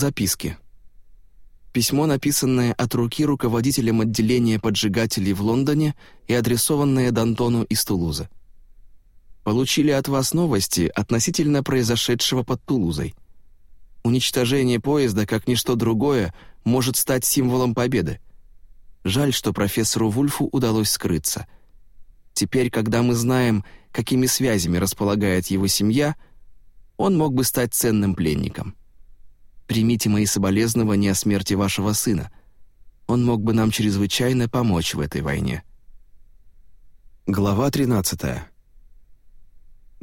Записки. Письмо, написанное от руки руководителем отделения поджигателей в Лондоне и адресованное Д'Антону из Тулузы. Получили от вас новости относительно произошедшего под Тулузой. Уничтожение поезда, как ничто другое, может стать символом победы. Жаль, что профессору Вульфу удалось скрыться. Теперь, когда мы знаем, какими связями располагает его семья, он мог бы стать ценным пленником. Примите мои соболезнования о смерти вашего сына. Он мог бы нам чрезвычайно помочь в этой войне». Глава 13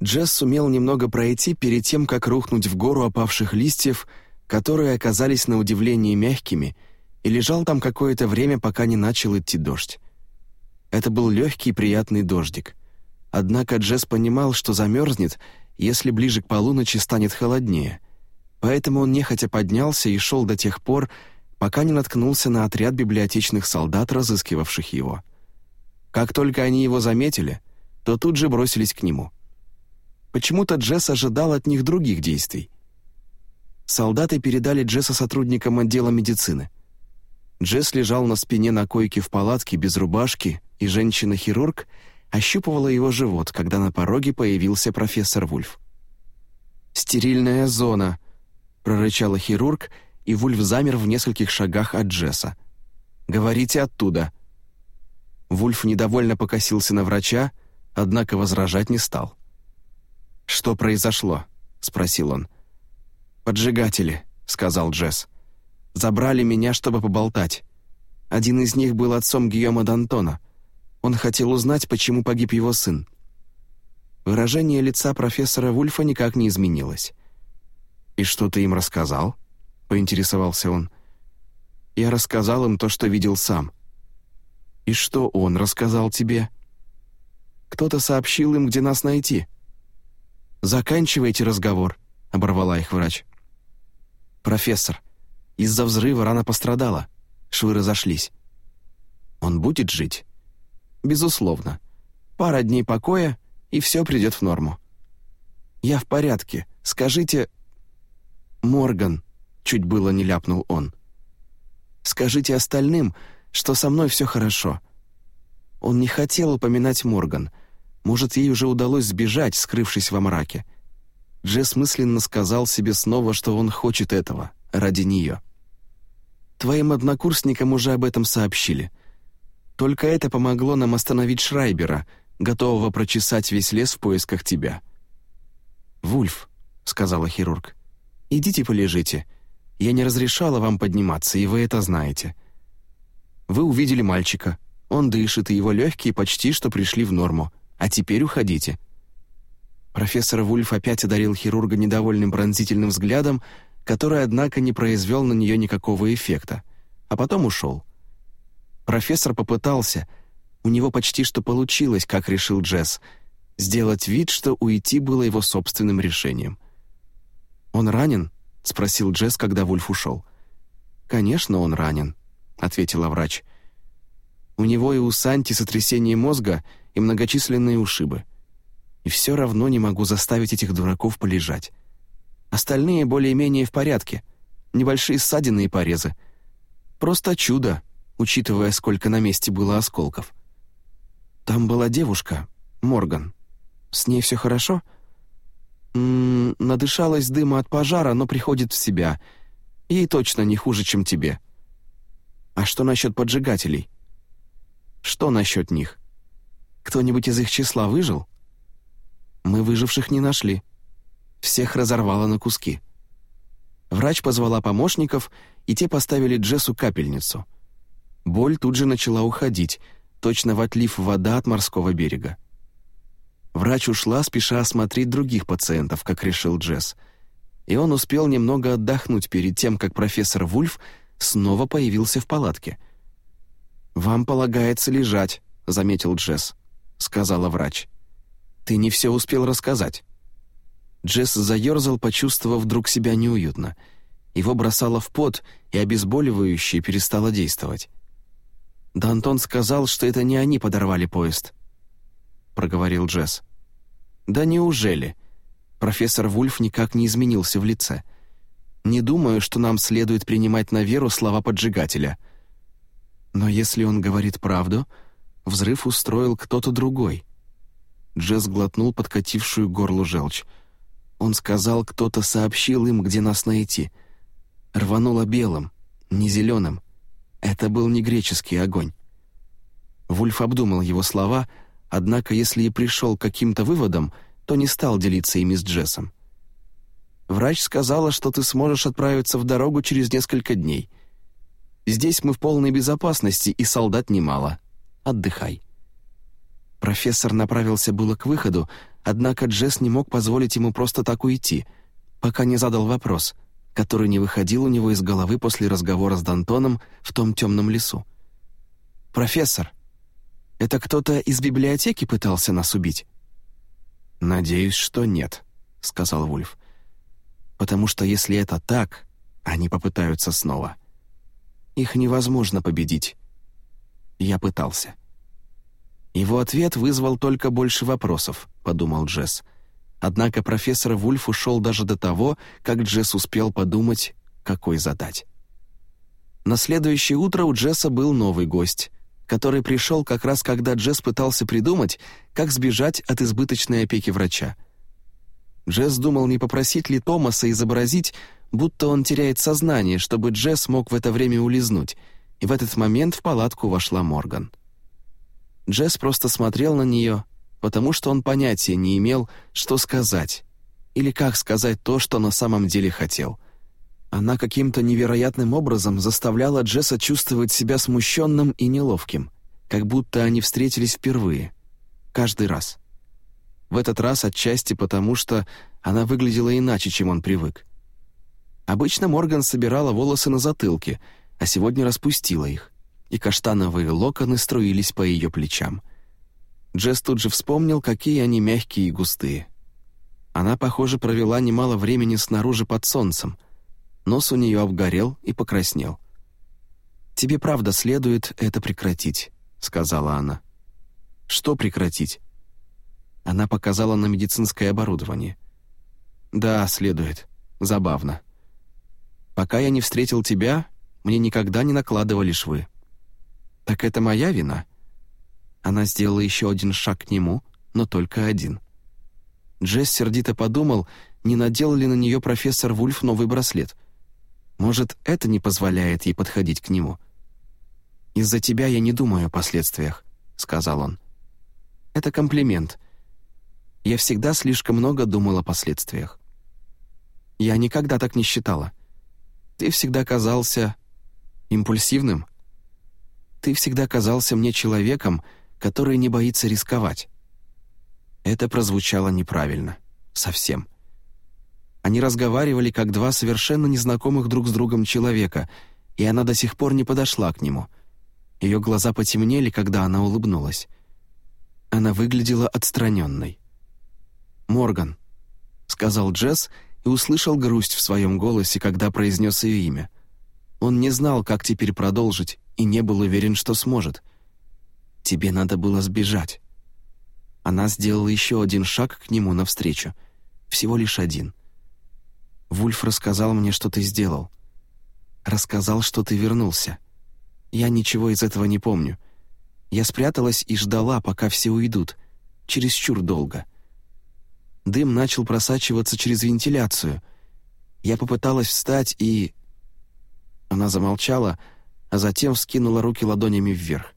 Джесс сумел немного пройти перед тем, как рухнуть в гору опавших листьев, которые оказались на удивление мягкими, и лежал там какое-то время, пока не начал идти дождь. Это был легкий приятный дождик. Однако Джесс понимал, что замерзнет, если ближе к полуночи станет холоднее. Поэтому он нехотя поднялся и шел до тех пор, пока не наткнулся на отряд библиотечных солдат, разыскивавших его. Как только они его заметили, то тут же бросились к нему — Почему-то Джесс ожидал от них других действий. Солдаты передали Джесса сотрудникам отдела медицины. Джесс лежал на спине на койке в палатке без рубашки, и женщина-хирург ощупывала его живот, когда на пороге появился профессор Вульф. «Стерильная зона», — прорычала хирург, и Вульф замер в нескольких шагах от Джесса. «Говорите оттуда». Вульф недовольно покосился на врача, однако возражать не стал. «Что произошло?» — спросил он. «Поджигатели», — сказал Джесс. «Забрали меня, чтобы поболтать. Один из них был отцом Гийома Д'Антона. Он хотел узнать, почему погиб его сын». Выражение лица профессора Вульфа никак не изменилось. «И что ты им рассказал?» — поинтересовался он. «Я рассказал им то, что видел сам». «И что он рассказал тебе?» «Кто-то сообщил им, где нас найти», «Заканчивайте разговор», — оборвала их врач. «Профессор, из-за взрыва рана пострадала. Швы разошлись. Он будет жить?» «Безусловно. Пара дней покоя, и все придет в норму». «Я в порядке. Скажите...» «Морган», — чуть было не ляпнул он. «Скажите остальным, что со мной все хорошо». Он не хотел упоминать Морган — может, ей уже удалось сбежать, скрывшись во мраке. Джесс мысленно сказал себе снова, что он хочет этого, ради нее. «Твоим однокурсникам уже об этом сообщили. Только это помогло нам остановить Шрайбера, готового прочесать весь лес в поисках тебя». «Вульф», — сказала хирург, — «идите полежите. Я не разрешала вам подниматься, и вы это знаете. Вы увидели мальчика. Он дышит, и его легкие почти что пришли в норму. А теперь уходите». Профессор Вульф опять одарил хирурга недовольным пронзительным взглядом, который, однако, не произвел на нее никакого эффекта, а потом ушел. Профессор попытался, у него почти что получилось, как решил Джесс, сделать вид, что уйти было его собственным решением. «Он ранен?» — спросил Джесс, когда Вульф ушел. «Конечно, он ранен», — ответила врач. «У него и у Санти сотрясение мозга — и многочисленные ушибы. И все равно не могу заставить этих дураков полежать. Остальные более-менее в порядке. Небольшие ссадины и порезы. Просто чудо, учитывая, сколько на месте было осколков. Там была девушка, Морган. С ней все хорошо? Надышалась дыма от пожара, но приходит в себя. Ей точно не хуже, чем тебе. А что насчет поджигателей? Что насчет них? Кто-нибудь из их числа выжил? Мы выживших не нашли. Всех разорвало на куски. Врач позвала помощников, и те поставили Джессу капельницу. Боль тут же начала уходить, точно в отлив вода от морского берега. Врач ушла, спеша осмотреть других пациентов, как решил Джесс. И он успел немного отдохнуть перед тем, как профессор Вульф снова появился в палатке. «Вам полагается лежать», — заметил Джесс. — сказала врач. «Ты не все успел рассказать». Джесс заерзал, почувствовав вдруг себя неуютно. Его бросало в пот, и обезболивающее перестало действовать. «Да Антон сказал, что это не они подорвали поезд», — проговорил Джесс. «Да неужели?» Профессор Вульф никак не изменился в лице. Не думаю, что нам следует принимать на веру слова поджигателя. Но если он говорит правду, взрыв устроил кто-то другой. Джесс глотнул подкатившую горлу желчь. Он сказал, кто-то сообщил им, где нас найти. Рвануло белым, не зеленым. Это был не греческий огонь. Вульф обдумал его слова, однако если и пришел к каким-то выводам, то не стал делиться ими с Джессом. Врач сказала, что ты сможешь отправиться в дорогу через несколько дней. Здесь мы в полной безопасности, и солдат немало. Отдыхай». Профессор направился было к выходу, однако Джесс не мог позволить ему просто так уйти, пока не задал вопрос, который не выходил у него из головы после разговора с Дантоном в том темном лесу. «Профессор, это кто-то из библиотеки пытался нас убить?» «Надеюсь, что нет», — сказал Вульф потому что если это так, они попытаются снова. Их невозможно победить. Я пытался. Его ответ вызвал только больше вопросов, подумал Джесс. Однако профессор Вульф ушел даже до того, как Джесс успел подумать, какой задать. На следующее утро у Джесса был новый гость, который пришел как раз когда Джесс пытался придумать, как сбежать от избыточной опеки врача — Джесс думал, не попросить ли Томаса изобразить, будто он теряет сознание, чтобы Джесс мог в это время улизнуть, и в этот момент в палатку вошла Морган. Джесс просто смотрел на нее, потому что он понятия не имел, что сказать, или как сказать то, что на самом деле хотел. Она каким-то невероятным образом заставляла Джесса чувствовать себя смущенным и неловким, как будто они встретились впервые. Каждый раз. В этот раз отчасти потому, что она выглядела иначе, чем он привык. Обычно Морган собирала волосы на затылке, а сегодня распустила их, и каштановые локоны струились по ее плечам. Джесс тут же вспомнил, какие они мягкие и густые. Она, похоже, провела немало времени снаружи под солнцем. Нос у нее обгорел и покраснел. «Тебе правда следует это прекратить», — сказала она. «Что прекратить?» Она показала на медицинское оборудование. «Да, следует. Забавно. Пока я не встретил тебя, мне никогда не накладывали швы». «Так это моя вина?» Она сделала еще один шаг к нему, но только один. Джесс сердито подумал, не надел ли на нее профессор Вульф новый браслет. Может, это не позволяет ей подходить к нему. «Из-за тебя я не думаю о последствиях», — сказал он. «Это комплимент я всегда слишком много думал о последствиях. Я никогда так не считала. Ты всегда казался импульсивным. Ты всегда казался мне человеком, который не боится рисковать. Это прозвучало неправильно. Совсем. Они разговаривали как два совершенно незнакомых друг с другом человека, и она до сих пор не подошла к нему. Ее глаза потемнели, когда она улыбнулась. Она выглядела отстраненной. Морган», — сказал Джесс и услышал грусть в своем голосе, когда произнес ее имя. Он не знал, как теперь продолжить, и не был уверен, что сможет. «Тебе надо было сбежать». Она сделала еще один шаг к нему навстречу. Всего лишь один. «Вульф рассказал мне, что ты сделал. Рассказал, что ты вернулся. Я ничего из этого не помню. Я спряталась и ждала, пока все уйдут. Чересчур долго». Дым начал просачиваться через вентиляцию. Я попыталась встать и... Она замолчала, а затем вскинула руки ладонями вверх.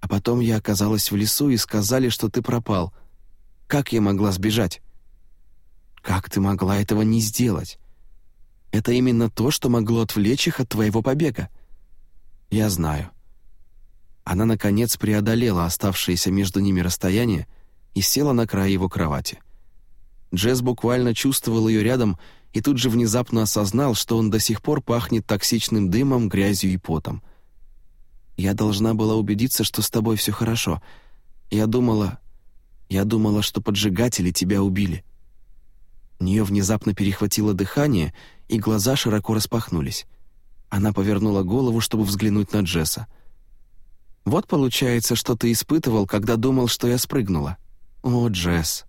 А потом я оказалась в лесу и сказали, что ты пропал. Как я могла сбежать? Как ты могла этого не сделать? Это именно то, что могло отвлечь их от твоего побега. Я знаю. Она, наконец, преодолела оставшееся между ними расстояние и села на край его кровати. Джесс буквально чувствовал ее рядом и тут же внезапно осознал, что он до сих пор пахнет токсичным дымом, грязью и потом. «Я должна была убедиться, что с тобой все хорошо. Я думала... Я думала, что поджигатели тебя убили». Нее внезапно перехватило дыхание, и глаза широко распахнулись. Она повернула голову, чтобы взглянуть на Джесса. «Вот получается, что ты испытывал, когда думал, что я спрыгнула. О, Джесс,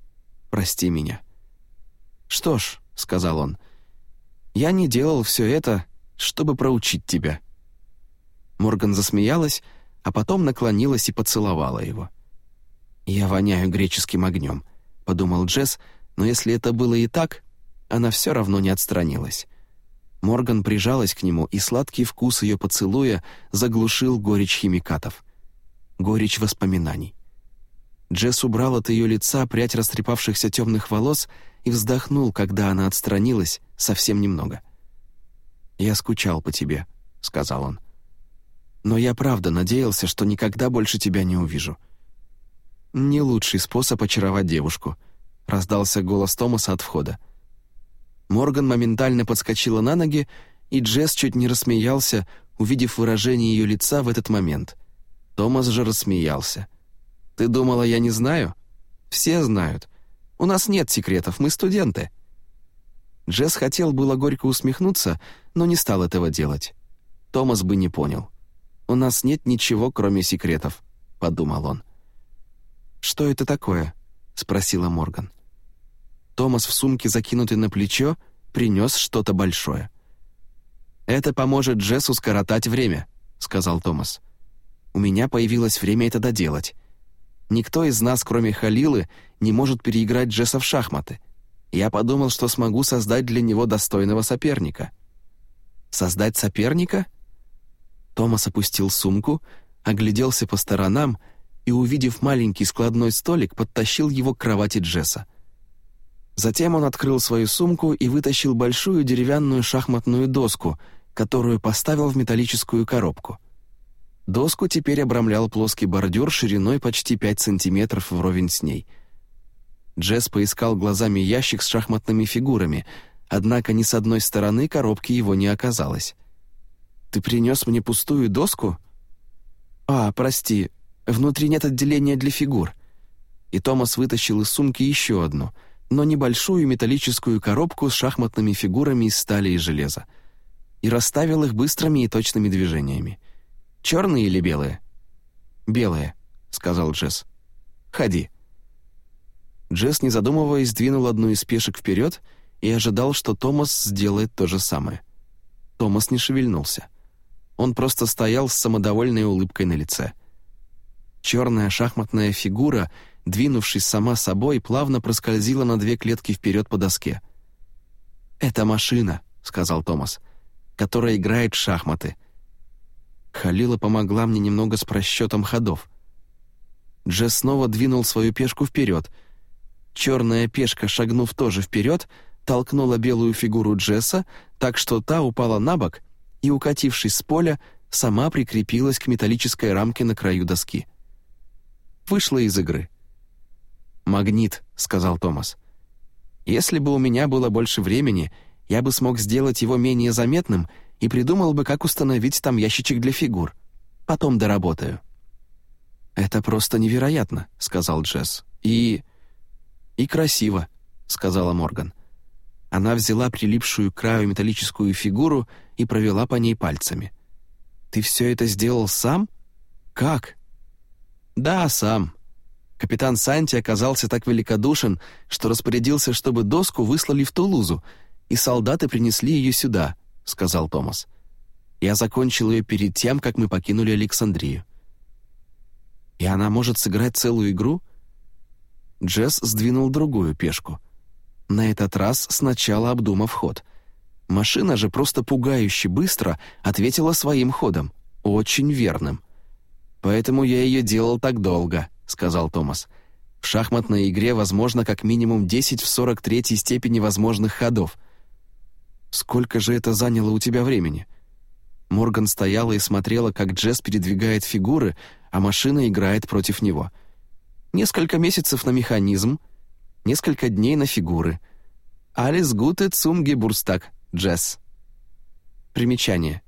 прости меня». «Что ж», — сказал он, Я не делал все это, чтобы проучить тебя». Морган засмеялась, а потом наклонилась и поцеловала его. «Я воняю греческим огнем», — подумал Джесс, но если это было и так, она все равно не отстранилась. Морган прижалась к нему, и сладкий вкус ее поцелуя заглушил горечь химикатов. Горечь воспоминаний. Джесс убрал от ее лица прядь растрепавшихся темных волос и вздохнул, когда она отстранилась, совсем немного. «Я скучал по тебе», — сказал он. «Но я правда надеялся, что никогда больше тебя не увижу». «Не лучший способ очаровать девушку», — раздался голос Томаса от входа. Морган моментально подскочила на ноги, и Джесс чуть не рассмеялся, увидев выражение ее лица в этот момент. Томас же рассмеялся. «Ты думала, я не знаю?» «Все знают. У нас нет секретов, мы студенты». Джесс хотел было горько усмехнуться, но не стал этого делать. Томас бы не понял. «У нас нет ничего, кроме секретов», — подумал он. «Что это такое?» — спросила Морган. Томас в сумке, закинутый на плечо, принес что-то большое. «Это поможет Джессу скоротать время», — сказал Томас. «У меня появилось время это доделать. Никто из нас, кроме Халилы, не может переиграть Джесса в шахматы. Я подумал, что смогу создать для него достойного соперника». «Создать соперника?» Томас опустил сумку, огляделся по сторонам и, увидев маленький складной столик, подтащил его к кровати Джесса. Затем он открыл свою сумку и вытащил большую деревянную шахматную доску, которую поставил в металлическую коробку. Доску теперь обрамлял плоский бордюр шириной почти 5 сантиметров вровень с ней. Джесс поискал глазами ящик с шахматными фигурами, однако ни с одной стороны коробки его не оказалось. «Ты принес мне пустую доску?» «А, прости, внутри нет отделения для фигур». И Томас вытащил из сумки еще одну — но небольшую металлическую коробку с шахматными фигурами из стали и железа и расставил их быстрыми и точными движениями. «Черные или белые?» «Белые», — сказал Джесс. «Ходи». Джесс, не задумываясь, двинул одну из пешек вперед и ожидал, что Томас сделает то же самое. Томас не шевельнулся. Он просто стоял с самодовольной улыбкой на лице. Черная шахматная фигура — двинувшись сама собой, плавно проскользила на две клетки вперед по доске. «Это машина», — сказал Томас, — «которая играет в шахматы». Халила помогла мне немного с просчетом ходов. Джесс снова двинул свою пешку вперед. Черная пешка, шагнув тоже вперед, толкнула белую фигуру Джесса, так что та упала на бок и, укатившись с поля, сама прикрепилась к металлической рамке на краю доски. Вышла из игры. «Магнит», — сказал Томас. «Если бы у меня было больше времени, я бы смог сделать его менее заметным и придумал бы, как установить там ящичек для фигур. Потом доработаю». «Это просто невероятно», — сказал Джесс. «И... и красиво», — сказала Морган. Она взяла прилипшую к краю металлическую фигуру и провела по ней пальцами. «Ты все это сделал сам? Как?» «Да, сам», Капитан Санти оказался так великодушен, что распорядился, чтобы доску выслали в Тулузу, и солдаты принесли ее сюда», — сказал Томас. «Я закончил ее перед тем, как мы покинули Александрию». «И она может сыграть целую игру?» Джесс сдвинул другую пешку. На этот раз сначала обдумав ход. Машина же просто пугающе быстро ответила своим ходом, очень верным. «Поэтому я ее делал так долго», сказал Томас. «В шахматной игре возможно как минимум 10 в 43 степени возможных ходов. Сколько же это заняло у тебя времени?» Морган стояла и смотрела, как Джесс передвигает фигуры, а машина играет против него. Несколько месяцев на механизм, несколько дней на фигуры. Алис Гуте Цумге Бурстак, Джесс. Примечание.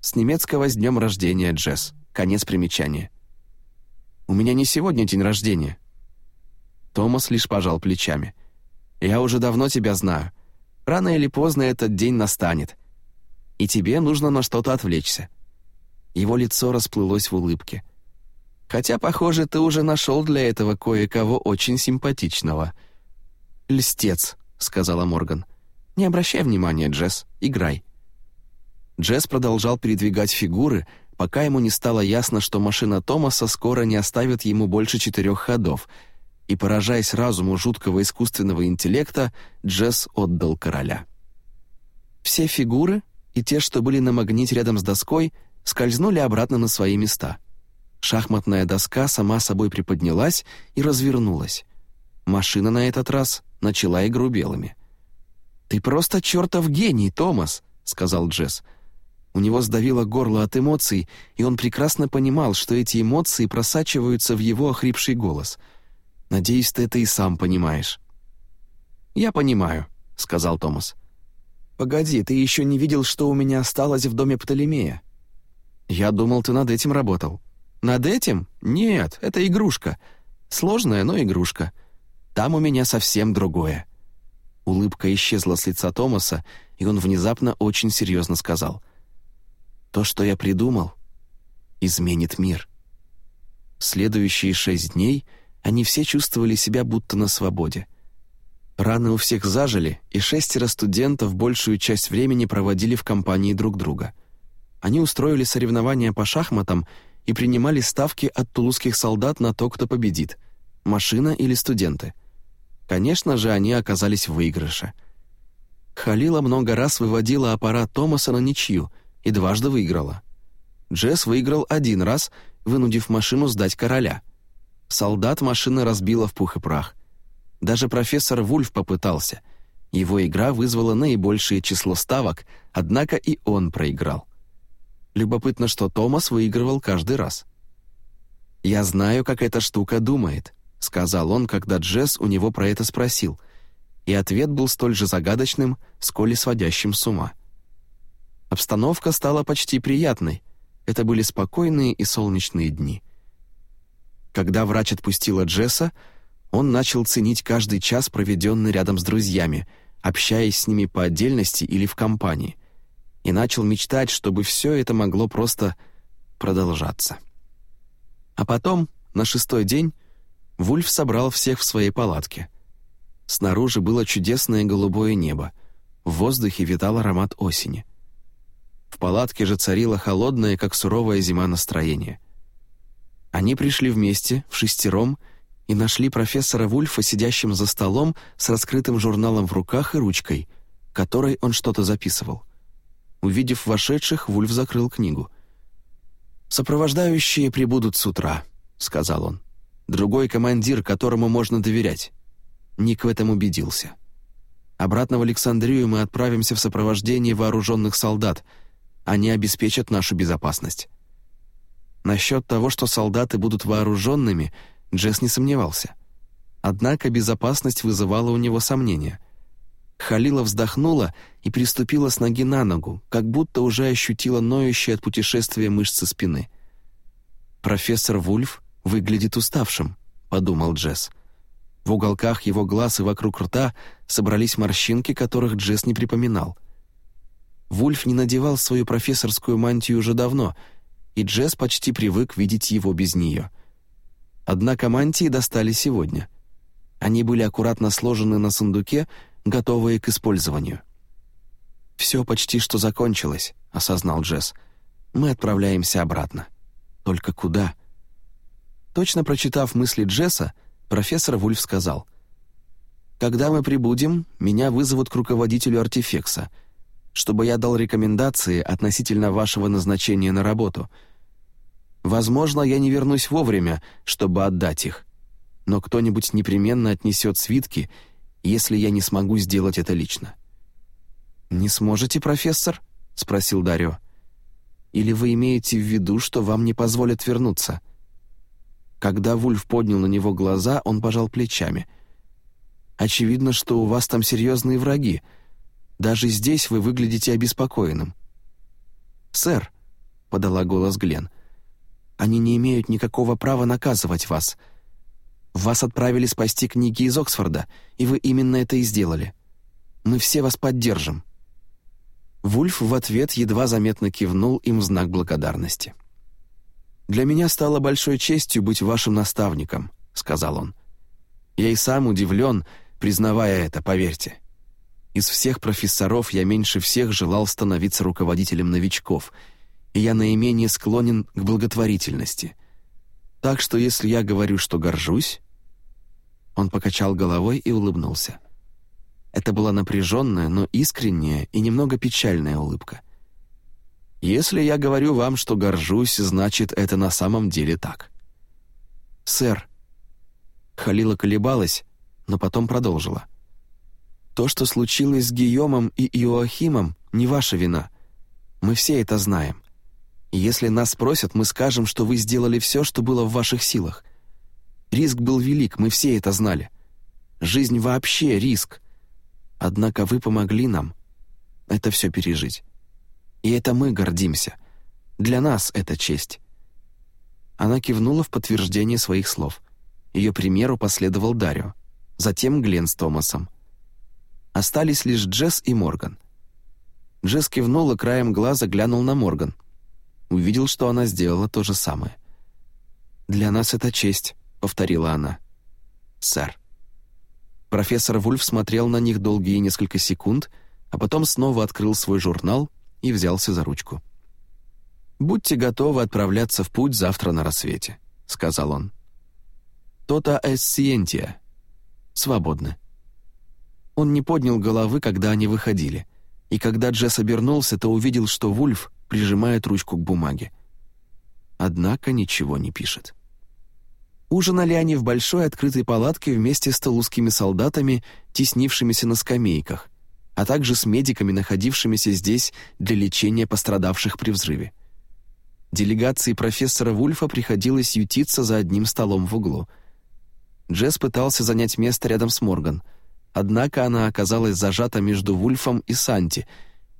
С немецкого «С днем рождения, Джесс». Конец примечания. У меня не сегодня день рождения». Томас лишь пожал плечами. «Я уже давно тебя знаю. Рано или поздно этот день настанет. И тебе нужно на что-то отвлечься». Его лицо расплылось в улыбке. «Хотя, похоже, ты уже нашел для этого кое-кого очень симпатичного». «Льстец», — сказала Морган. Не обращай внимания, Джесс, играй». Джесс продолжал передвигать фигуры, пока ему не стало ясно, что машина Томаса скоро не оставит ему больше четырех ходов, и, поражаясь разуму жуткого искусственного интеллекта, Джесс отдал короля. Все фигуры, и те, что были на магните рядом с доской, скользнули обратно на свои места. Шахматная доска сама собой приподнялась и развернулась. Машина на этот раз начала игру белыми. «Ты просто чертов гений, Томас!» — сказал Джесс. У него сдавило горло от эмоций, и он прекрасно понимал, что эти эмоции просачиваются в его охрипший голос. «Надеюсь, ты это и сам понимаешь». «Я понимаю», — сказал Томас. «Погоди, ты еще не видел, что у меня осталось в доме Птолемея?» «Я думал, ты над этим работал». «Над этим? Нет, это игрушка. Сложная, но игрушка. Там у меня совсем другое». Улыбка исчезла с лица Томаса, и он внезапно очень серьезно сказал. «То, что я придумал, изменит мир». Следующие шесть дней они все чувствовали себя будто на свободе. Раны у всех зажили, и шестеро студентов большую часть времени проводили в компании друг друга. Они устроили соревнования по шахматам и принимали ставки от тулузских солдат на то, кто победит — машина или студенты. Конечно же, они оказались в выигрыше. Халила много раз выводила аппарат Томаса на ничью и дважды выиграла. Джесс выиграл один раз, вынудив машину сдать короля. Солдат машина разбила в пух и прах. Даже профессор Вульф попытался. Его игра вызвала наибольшее число ставок, однако и он проиграл. Любопытно, что Томас выигрывал каждый раз. «Я знаю, как эта штука думает», — сказал он, когда Джесс у него про это спросил, и ответ был столь же загадочным, сколь и сводящим с ума. Обстановка стала почти приятной. Это были спокойные и солнечные дни. Когда врач отпустила Джесса, он начал ценить каждый час, проведенный рядом с друзьями, общаясь с ними по отдельности или в компании, и начал мечтать, чтобы все это могло просто продолжаться. А потом, на шестой день, Вульф собрал всех в своей палатке. Снаружи было чудесное голубое небо, в воздухе витал аромат осени. Палатке же царило холодное, как суровая зима, настроение. Они пришли вместе, в шестером, и нашли профессора Вульфа сидящим за столом с раскрытым журналом в руках и ручкой, которой он что-то записывал. Увидев вошедших, Вульф закрыл книгу. «Сопровождающие прибудут с утра», — сказал он. «Другой командир, которому можно доверять». Ник в этом убедился. «Обратно в Александрию мы отправимся в сопровождении вооруженных солдат. Они обеспечат нашу безопасность». Насчет того, что солдаты будут вооруженными — Джесс не сомневался. Однако безопасность вызывала у него сомнения. Халила вздохнула и приступила с ноги на ногу, как будто уже ощутила ноющие от путешествия мышцы спины. «Профессор Вульф выглядит уставшим», — подумал Джесс. В уголках его глаз и вокруг рта собрались морщинки, которых Джесс не припоминал. Вульф не надевал свою профессорскую мантию уже давно, и Джесс почти привык видеть его без нее — Однако мантии достали сегодня. Они были аккуратно сложены на сундуке, готовые к использованию. «Все почти что закончилось», — осознал Джесс. «Мы отправляемся обратно. Только куда?» Точно прочитав мысли Джесса, профессор Вульф сказал, «Когда мы прибудем, меня вызовут к руководителю артефекса, чтобы я дал рекомендации относительно вашего назначения на работу — Возможно, я не вернусь вовремя, чтобы отдать их. Но кто-нибудь непременно отнесет свитки, если я не смогу сделать это лично». «Не сможете, профессор?» — спросил Дарио. «Или вы имеете в виду, что вам не позволят вернуться?» Когда Вульф поднял на него глаза, он пожал плечами. «Очевидно, что у вас там серьезные враги. Даже здесь вы выглядите обеспокоенным». «Сэр», — подала голос Глен, — они не имеют никакого права наказывать вас. Вас отправили спасти книги из Оксфорда, и вы именно это и сделали. Мы все вас поддержим». Вульф в ответ едва заметно кивнул им в знак благодарности. «Для меня стало большой честью быть вашим наставником», — сказал он. «Я и сам удивлен, признавая это, поверьте. Из всех профессоров я меньше всех желал становиться руководителем новичков, и я наименее склонен к благотворительности. Так что если я говорю, что горжусь...» Он покачал головой и улыбнулся. Это была напряженная, но искренняя и немного печальная улыбка. «Если я говорю вам, что горжусь, значит, это на самом деле так». «Сэр». Халила колебалась, но потом продолжила. «То, что случилось с Гийомом и Иоахимом, не ваша вина. Мы все это знаем. И если нас спросят, мы скажем, что вы сделали все, что было в ваших силах. Риск был велик, мы все это знали. Жизнь вообще риск. Однако вы помогли нам это все пережить. И это мы гордимся. Для нас это честь». Она кивнула в подтверждение своих слов. Ее примеру последовал Дарио, затем Глен с Томасом. Остались лишь Джесс и Морган. Джесс кивнул и краем глаза глянул на Морган. Увидел, что она сделала то же самое. «Для нас это честь», — повторила она. «Сэр». Профессор Вульф смотрел на них долгие несколько секунд, а потом снова открыл свой журнал и взялся за ручку. «Будьте готовы отправляться в путь завтра на рассвете», — сказал он. «То-то эссиентия. Свободны». Он не поднял головы, когда они выходили, и когда Джесс обернулся, то увидел, что Вульф прижимает ручку к бумаге. Однако ничего не пишет. Ужинали они в большой открытой палатке вместе с талузскими солдатами, теснившимися на скамейках, а также с медиками, находившимися здесь для лечения пострадавших при взрыве. Делегации профессора Вульфа приходилось ютиться за одним столом в углу. Джесс пытался занять место рядом с Морган, однако она оказалась зажата между Вульфом и Санти,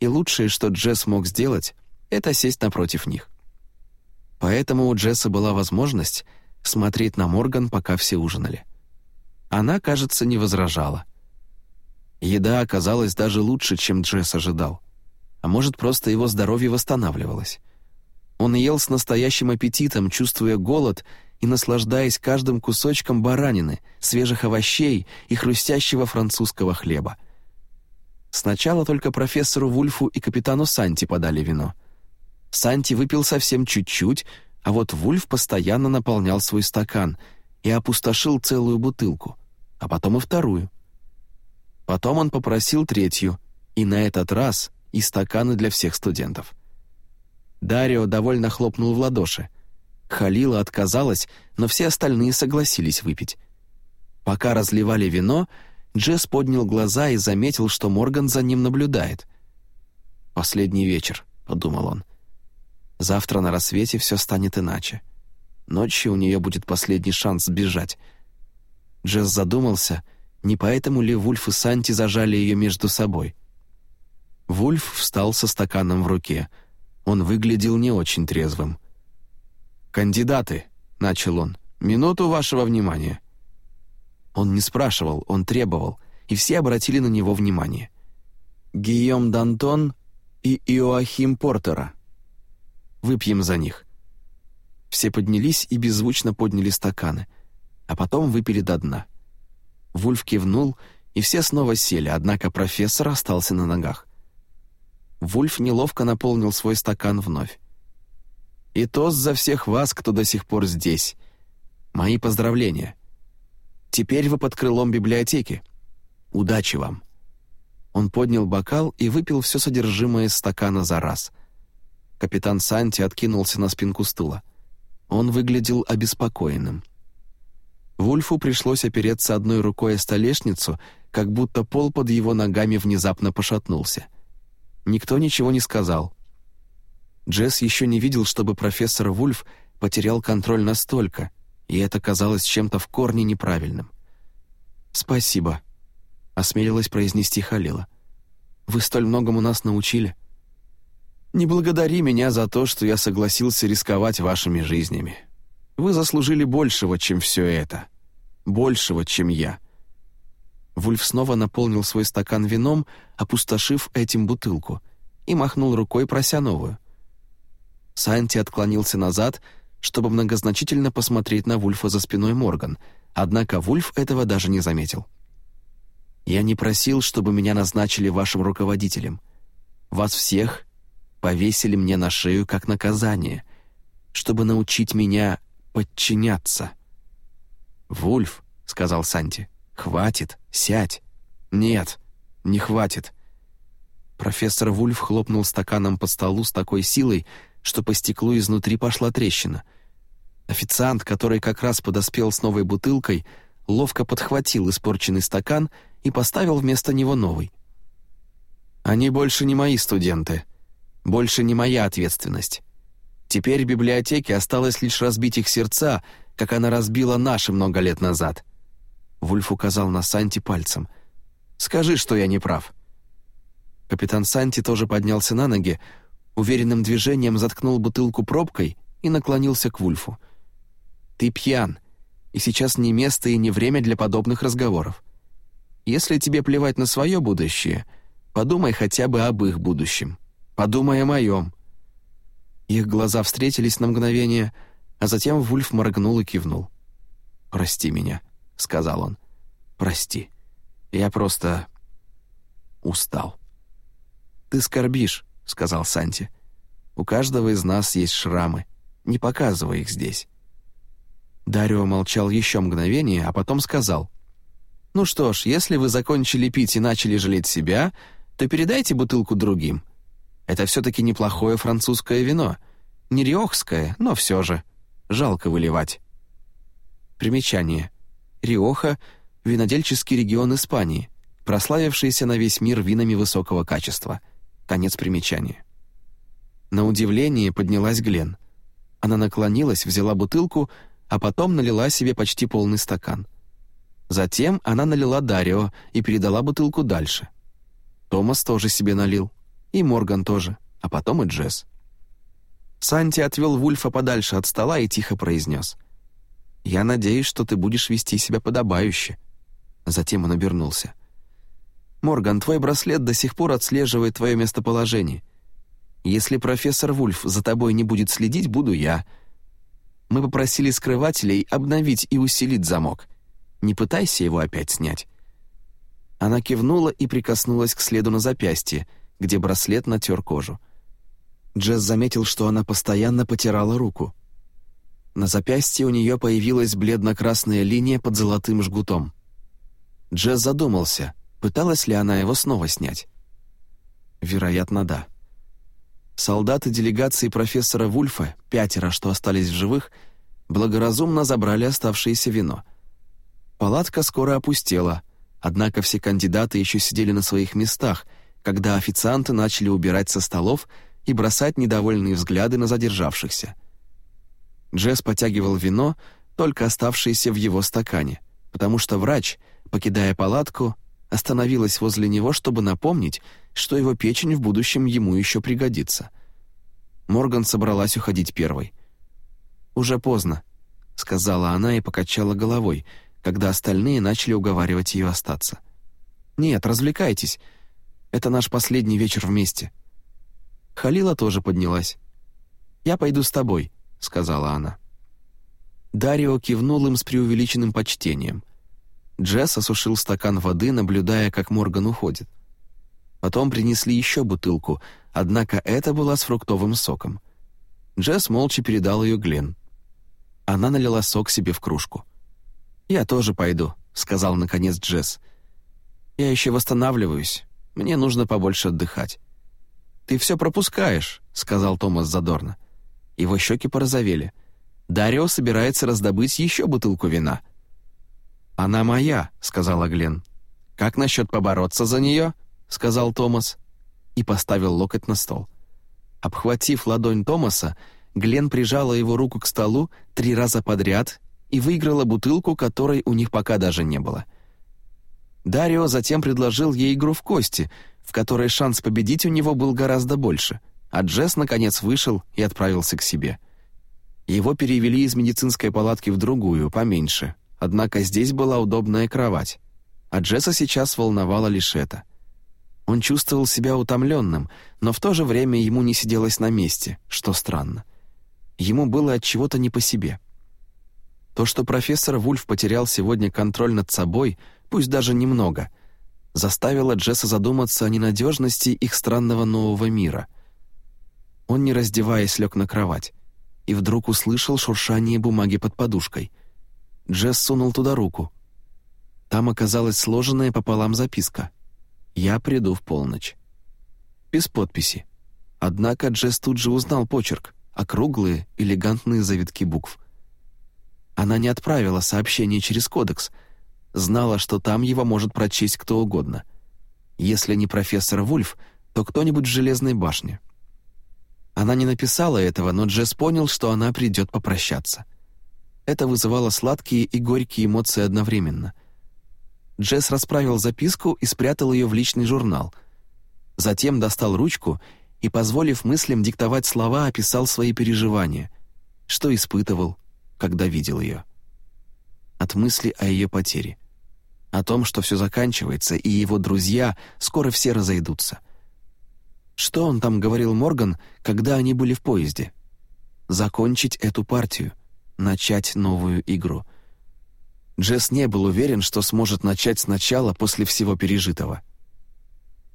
и лучшее, что Джесс мог сделать, это сесть напротив них. Поэтому у Джесса была возможность — смотреть на Морган, пока все ужинали. Она, кажется, не возражала. Еда оказалась даже лучше, чем Джесс ожидал. А может, просто его здоровье восстанавливалось. Он ел с настоящим аппетитом, чувствуя голод и наслаждаясь каждым кусочком баранины, свежих овощей и хрустящего французского хлеба. Сначала только профессору Вульфу и капитану Санти подали вино. Санти выпил совсем чуть-чуть, а вот Вульф постоянно наполнял свой стакан и опустошил целую бутылку, а потом и вторую. Потом он попросил третью, и на этот раз и стаканы для всех студентов. Дарио довольно хлопнул в ладоши. Халила отказалась, но все остальные согласились выпить. Пока разливали вино, Джесс поднял глаза и заметил, что Морган за ним наблюдает. «Последний вечер», — подумал он. Завтра на рассвете все станет иначе. Ночью у нее будет последний шанс сбежать. Джесс задумался, не поэтому ли Вульф и Санти зажали ее между собой. Вульф встал со стаканом в руке. Он выглядел не очень трезвым. «Кандидаты», — начал он, — «минуту вашего внимания». Он не спрашивал, он требовал, и все обратили на него внимание. Гийом Дантон и Иоахим Портера — Выпьем за них». Все поднялись и беззвучно подняли стаканы, а потом выпили до дна. Вульф кивнул, и все снова сели, однако профессор остался на ногах. Вульф неловко наполнил свой стакан вновь. «И тост за всех вас, кто до сих пор здесь. Мои поздравления. Теперь вы под крылом библиотеки. Удачи вам». Он поднял бокал и выпил все содержимое стакана за раз — Капитан Санти откинулся на спинку стула. Он выглядел обеспокоенным. Вульфу пришлось опереться одной рукой о столешницу, как будто пол под его ногами внезапно пошатнулся. Никто ничего не сказал. Джесс еще не видел, чтобы профессор Вульф потерял контроль настолько, и это казалось чем-то в корне неправильным. «Спасибо», — осмелилась произнести Халила. «Вы столь многому нас научили». Не благодари меня за то, что я согласился рисковать вашими жизнями. Вы заслужили большего, чем все это. Большего, чем я». Вульф снова наполнил свой стакан вином, опустошив этим бутылку, и махнул рукой, прося новую. Санти отклонился назад, чтобы многозначительно посмотреть на Вульфа за спиной Морган, однако Вульф этого даже не заметил. Я не просил, чтобы меня назначили вашим руководителем. Вас всех повесили мне на шею как наказание, чтобы научить меня подчиняться». «Вульф», — сказал Санти, — «хватит, сядь». «Нет, не хватит». Профессор Вульф хлопнул стаканом по столу с такой силой, что по стеклу изнутри пошла трещина. Официант, который как раз подоспел с новой бутылкой, ловко подхватил испорченный стакан и поставил вместо него новый. «Они больше не мои студенты. Больше не моя ответственность. Теперь библиотеке осталось лишь разбить их сердца, как она разбила наши много лет назад». Вульф указал на Санти пальцем. «Скажи, что я не прав». Капитан Санти тоже поднялся на ноги, уверенным движением заткнул бутылку пробкой и наклонился к Вульфу. «Ты пьян, и сейчас не место и не время для подобных разговоров. Если тебе плевать на свое будущее, подумай хотя бы об их будущем. Подумай о моем». Их глаза встретились на мгновение, а затем Вульф моргнул и кивнул. «Прости меня», — сказал он. «Прости. Я просто устал». «Ты скорбишь», — сказал Санти. «У каждого из нас есть шрамы. Не показывай их здесь». Дарио молчал еще мгновение, а потом сказал. «Ну что ж, если вы закончили пить и начали жалеть себя, то передайте бутылку другим. Это все-таки неплохое французское вино. Не риохское, но все же. Жалко выливать». Примечание. Риоха — винодельческий регион Испании, прославившийся на весь мир винами высокого качества. Конец примечания. На удивление поднялась Глен. Она наклонилась, взяла бутылку — а потом налила себе почти полный стакан. Затем она налила Дарио и передала бутылку дальше. Томас тоже себе налил. И Морган тоже, а потом и Джесс. Санти отвел Вульфа подальше от стола и тихо произнес. «Я надеюсь, что ты будешь вести себя подобающе». Затем он обернулся. «Морган, твой браслет до сих пор отслеживает твое местоположение. Если профессор Вульф за тобой не будет следить, буду я мы попросили скрывателей обновить и усилить замок. Не пытайся его опять снять». Она кивнула и прикоснулась к следу на запястье, где браслет натер кожу. Джесс заметил, что она постоянно потирала руку. На запястье у нее появилась бледно-красная линия под золотым жгутом. Джесс задумался, пыталась ли она его снова снять. Вероятно, да. Солдаты делегации профессора Вульфа, пятеро, что остались в живых, благоразумно забрали оставшееся вино. Палатка скоро опустела, однако все кандидаты еще сидели на своих местах, когда официанты начали убирать со столов и бросать недовольные взгляды на задержавшихся. Джесс потягивал вино, только оставшееся в его стакане, потому что врач, покидая палатку, остановилась возле него, чтобы напомнить, что его печень в будущем ему еще пригодится. Морган собралась уходить первой. «Уже поздно», — сказала она и покачала головой, когда остальные начали уговаривать ее остаться. «Нет, развлекайтесь. Это наш последний вечер вместе». Халила тоже поднялась. «Я пойду с тобой», — сказала она. Дарио кивнул им с преувеличенным почтением. Джесс осушил стакан воды, наблюдая, как Морган уходит. Потом принесли еще бутылку, однако это была с фруктовым соком. Джесс молча передал ее Глен. Она налила сок себе в кружку. «Я тоже пойду», — сказал наконец Джесс. «Я еще восстанавливаюсь. Мне нужно побольше отдыхать». «Ты все пропускаешь», — сказал Томас задорно. Его щеки порозовели. «Дарио собирается раздобыть еще бутылку вина». «Она моя», — сказала Глен. «Как насчет побороться за нее?» сказал Томас и поставил локоть на стол. Обхватив ладонь Томаса, Глен прижала его руку к столу три раза подряд и выиграла бутылку, которой у них пока даже не было. Дарио затем предложил ей игру в кости, в которой шанс победить у него был гораздо больше, а Джесс, наконец, вышел и отправился к себе. Его перевели из медицинской палатки в другую, поменьше, однако здесь была удобная кровать, а Джесса сейчас волновало лишь это — он чувствовал себя утомленным, но в то же время ему не сиделось на месте, что странно. Ему было от чего-то не по себе. То, что профессор Вульф потерял сегодня контроль над собой, пусть даже немного, заставило Джесса задуматься о ненадежности их странного нового мира. Он, не раздеваясь, лег на кровать и вдруг услышал шуршание бумаги под подушкой. Джесс сунул туда руку. Там оказалась сложенная пополам записка. «Я приду в полночь». Без подписи. Однако Джесс тут же узнал почерк, округлые, элегантные завитки букв. Она не отправила сообщение через кодекс, знала, что там его может прочесть кто угодно. Если не профессор Вульф, то кто-нибудь в Железной башне. Она не написала этого, но Джесс понял, что она придет попрощаться. Это вызывало сладкие и горькие эмоции одновременно. Джесс расправил записку и спрятал ее в личный журнал. Затем достал ручку и, позволив мыслям диктовать слова, описал свои переживания, что испытывал, когда видел ее. От мысли о ее потере. О том, что все заканчивается, и его друзья скоро все разойдутся — что он там говорил Морган, когда они были в поезде? Закончить эту партию, начать новую игру. Джесс не был уверен, что сможет начать сначала после всего пережитого.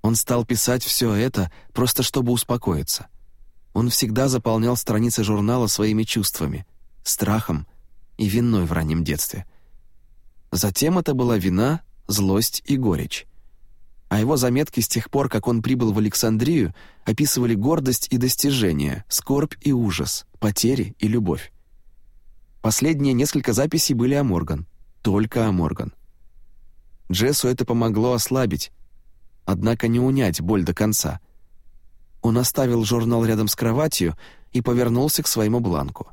Он стал писать все это просто чтобы успокоиться. Он всегда заполнял страницы журнала своими чувствами, страхом и виной в раннем детстве. Затем это была вина, злость и горечь а его заметки с тех пор, как он прибыл в Александрию, описывали гордость и достижения, скорбь и ужас, потери и любовь. Последние несколько записей были о Морган, только о Морган. Джессу это помогло ослабить, однако не унять боль до конца. Он оставил журнал рядом с кроватью и повернулся к своему бланку.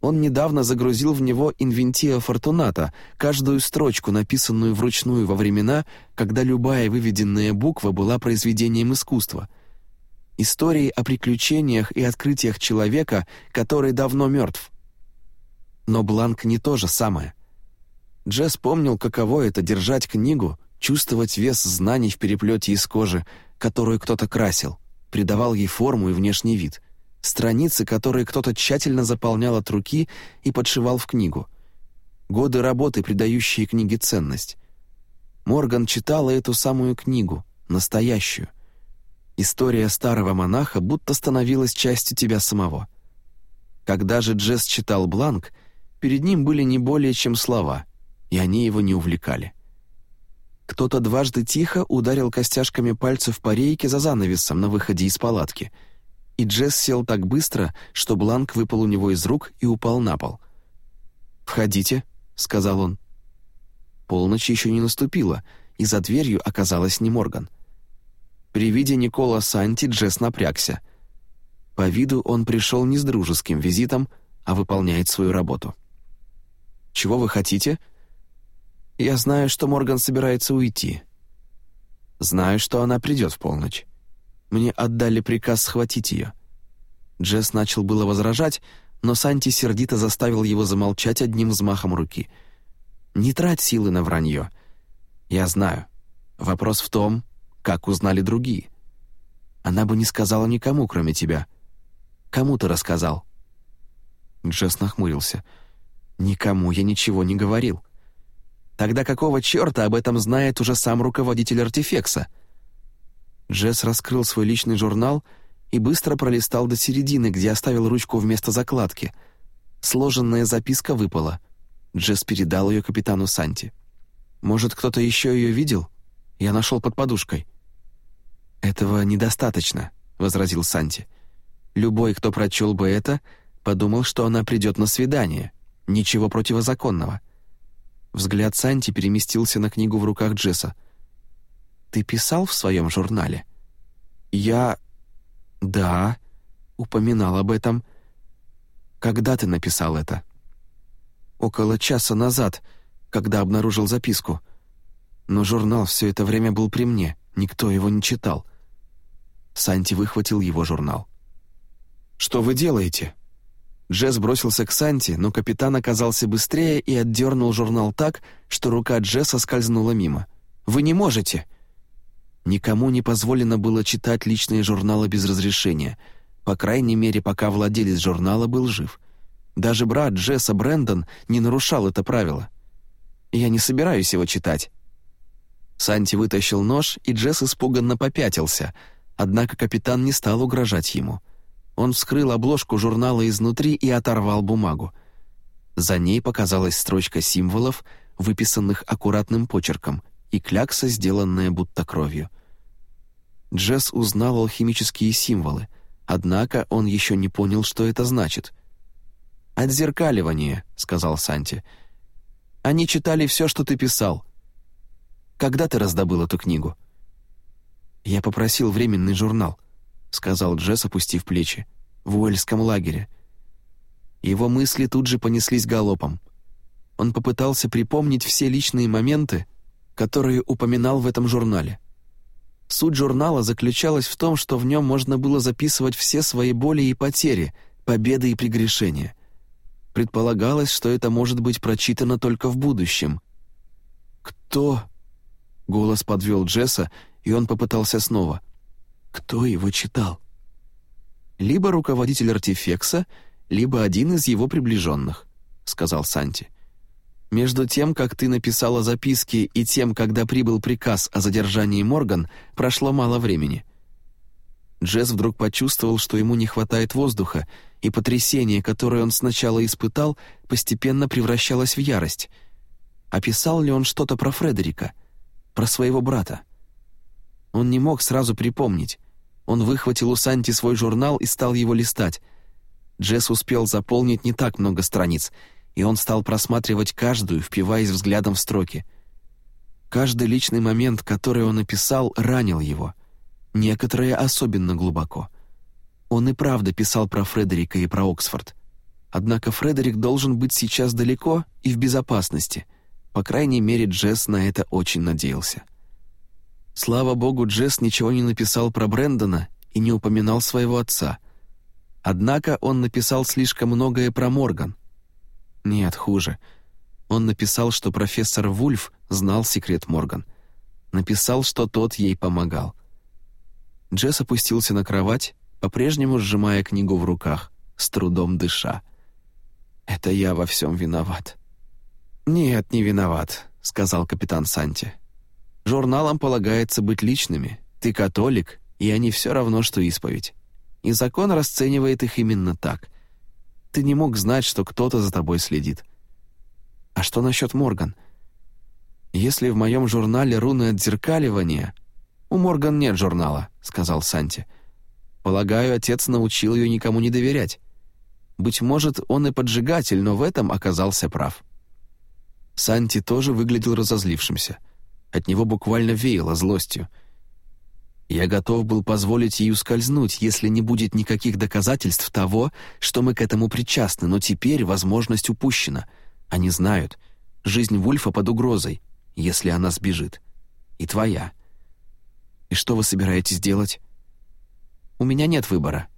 Он недавно загрузил в него «Инвентио Фортуната», каждую строчку, написанную вручную во времена, когда любая выведенная буква была произведением искусства. Истории о приключениях и открытиях человека, который давно мертв. Но бланк не то же самое. Джесс помнил, каково это — держать книгу, чувствовать вес знаний в переплете из кожи, которую кто-то красил, придавал ей форму и внешний вид — страницы, которые кто-то тщательно заполнял от руки и подшивал в книгу. Годы работы, придающие книге ценность. Морган читала эту самую книгу, настоящую. История старого монаха будто становилась частью тебя самого. Когда же Джесс читал бланк, перед ним были не более чем слова, и они его не увлекали. Кто-то дважды тихо ударил костяшками пальцев по рейке за занавесом на выходе из палатки — и Джесс сел так быстро, что бланк выпал у него из рук и упал на пол. «Входите», — сказал он. Полночь еще не наступила, и за дверью оказалась не Морган. При виде Никола Санти Джесс напрягся. По виду он пришел не с дружеским визитом, а выполняет свою работу. «Чего вы хотите?» «Я знаю, что Морган собирается уйти. Знаю, что она придет в полночь. Мне отдали приказ схватить ее». Джесс начал было возражать, но Санти сердито заставил его замолчать одним взмахом руки. «Не трать силы на вранье. Я знаю. Вопрос в том, как узнали другие. Она бы не сказала никому, кроме тебя. Кому ты рассказал?» Джесс нахмурился. «Никому я ничего не говорил». «Тогда какого черта об этом знает уже сам руководитель артефекса?» Джесс раскрыл свой личный журнал и быстро пролистал до середины, где оставил ручку вместо закладки. Сложенная записка выпала. Джесс передал ее капитану Санти. «Может, кто-то еще ее видел? Я нашел под подушкой». «Этого недостаточно», — возразил Санти. «Любой, кто прочел бы это, подумал, что она придет на свидание. Ничего противозаконного». Взгляд Санти переместился на книгу в руках Джесса — ты писал в своем журнале?» «Я... да, упоминал об этом. Когда ты написал это?» «Около часа назад, когда обнаружил записку. Но журнал все это время был при мне, никто его не читал». Санти выхватил его журнал. «Что вы делаете?» Джесс бросился к Санти, но капитан оказался быстрее и отдернул журнал так, что рука Джесса скользнула мимо. «Вы не можете!» Никому не позволено было читать личные журналы без разрешения, по крайней мере, пока владелец журнала был жив. Даже брат Джесса Брэндон не нарушал это правило. Я не собираюсь его читать. Санти вытащил нож, и Джесс испуганно попятился, однако капитан не стал угрожать ему. Он вскрыл обложку журнала изнутри и оторвал бумагу. За ней показалась строчка символов, выписанных аккуратным почерком, и клякса, сделанная будто кровью. Джесс узнал алхимические символы, однако он еще не понял, что это значит. «Отзеркаливание», — сказал Санти. «Они читали все, что ты писал. Когда ты раздобыл эту книгу?» «Я попросил временный журнал», — сказал Джесс, опустив плечи, — «в Уэльском лагере». Его мысли тут же понеслись галопом. Он попытался припомнить все личные моменты, которые упоминал в этом журнале. Суть журнала заключалась в том, что в нем можно было записывать все свои боли и потери, победы и прегрешения. Предполагалось, что это может быть прочитано только в будущем. «Кто?» — голос подвел Джесса, и он попытался снова. «Кто его читал?» «Либо руководитель артефекса, либо один из его приближенных», — сказал Санти. Между тем, как ты написала записки, и тем, когда прибыл приказ о задержании Морган, прошло мало времени. Джесс вдруг почувствовал, что ему не хватает воздуха, и потрясение, которое он сначала испытал, постепенно превращалось в ярость. Описал ли он что-то про Фредерика? Про своего брата? Он не мог сразу припомнить. Он выхватил у Санти свой журнал и стал его листать. Джесс успел заполнить не так много страниц — и он стал просматривать каждую, впиваясь взглядом в строки. Каждый личный момент, который он описал, ранил его. Некоторые особенно глубоко. Он и правда писал про Фредерика и про Оксфорд. Однако Фредерик должен быть сейчас далеко и в безопасности. По крайней мере, Джесс на это очень надеялся. Слава богу, Джесс ничего не написал про Брэндона и не упоминал своего отца. Однако он написал слишком многое про Морган, нет, хуже. Он написал, что профессор Вульф знал секрет Морган. Написал, что тот ей помогал. Джесс опустился на кровать, по-прежнему сжимая книгу в руках, с трудом дыша. «Это я во всем виноват». «Нет, не виноват», — сказал капитан Санти. «Журналам полагается быть личными. Ты католик, и они все равно, что исповедь. И закон расценивает их именно так. Ты не мог знать, что кто-то за тобой следит. А что насчет Морган? Если в моем журнале руны отзеркаливания... «У Морган нет журнала», — сказал Санти. «Полагаю, отец научил ее никому не доверять. Быть может, он и поджигатель, но в этом оказался прав». Санти тоже выглядел разозлившимся. От него буквально веяло злостью — я готов был позволить ей ускользнуть, если не будет никаких доказательств того, что мы к этому причастны, но теперь возможность упущена. Они знают. Жизнь Вульфа под угрозой, если она сбежит. И твоя. И что вы собираетесь делать? У меня нет выбора.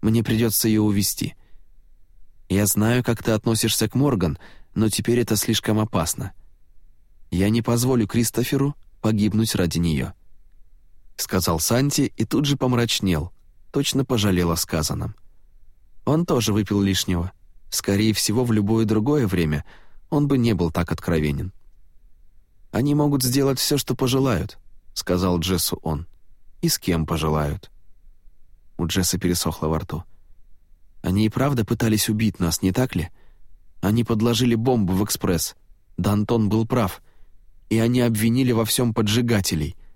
Мне придется ее увести. Я знаю, как ты относишься к Морган, но теперь это слишком опасно. Я не позволю Кристоферу погибнуть ради нее. — сказал Санти и тут же помрачнел, точно пожалел о сказанном. Он тоже выпил лишнего. Скорее всего, в любое другое время он бы не был так откровенен. «Они могут сделать все, что пожелают», — сказал Джессу он. «И с кем пожелают». У Джесса пересохло во рту. «Они и правда пытались убить нас, не так ли? Они подложили бомбу в экспресс. Дантон был прав. И они обвинили во всем поджигателей —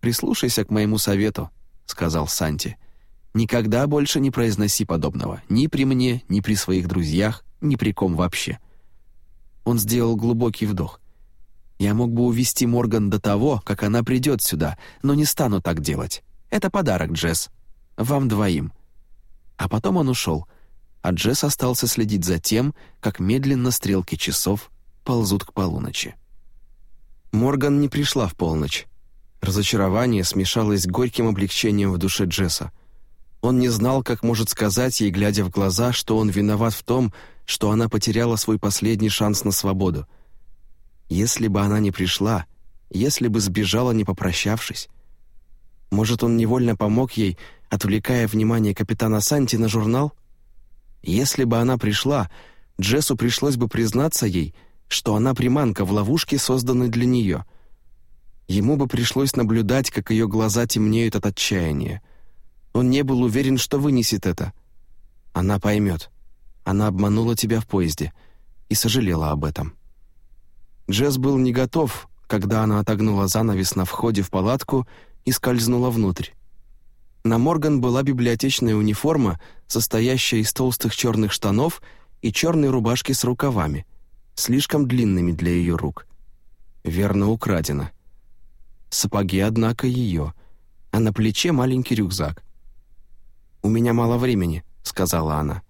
«Прислушайся к моему совету», — сказал Санти. «Никогда больше не произноси подобного, ни при мне, ни при своих друзьях, ни при ком вообще». Он сделал глубокий вдох. «Я мог бы увести Морган до того, как она придет сюда, но не стану так делать. Это подарок, Джесс. Вам двоим». А потом он ушел, а Джесс остался следить за тем, как медленно стрелки часов ползут к полуночи. Морган не пришла в полночь. Разочарование смешалось с горьким облегчением в душе Джесса. Он не знал, как может сказать ей, глядя в глаза, что он виноват в том, что она потеряла свой последний шанс на свободу. Если бы она не пришла, если бы сбежала, не попрощавшись. Может, он невольно помог ей, отвлекая внимание капитана Санти на журнал? Если бы она пришла, Джессу пришлось бы признаться ей, что она приманка в ловушке, созданной для нее — Ему бы пришлось наблюдать, как ее глаза темнеют от отчаяния. Он не был уверен, что вынесет это. Она поймет. Она обманула тебя в поезде и сожалела об этом. Джесс был не готов, когда она отогнула занавес на входе в палатку и скользнула внутрь. На Морган была библиотечная униформа, состоящая из толстых черных штанов и черной рубашки с рукавами, слишком длинными для ее рук. Верно украдена. Сапоги, однако, ее, а на плече маленький рюкзак. «У меня мало времени», — сказала она.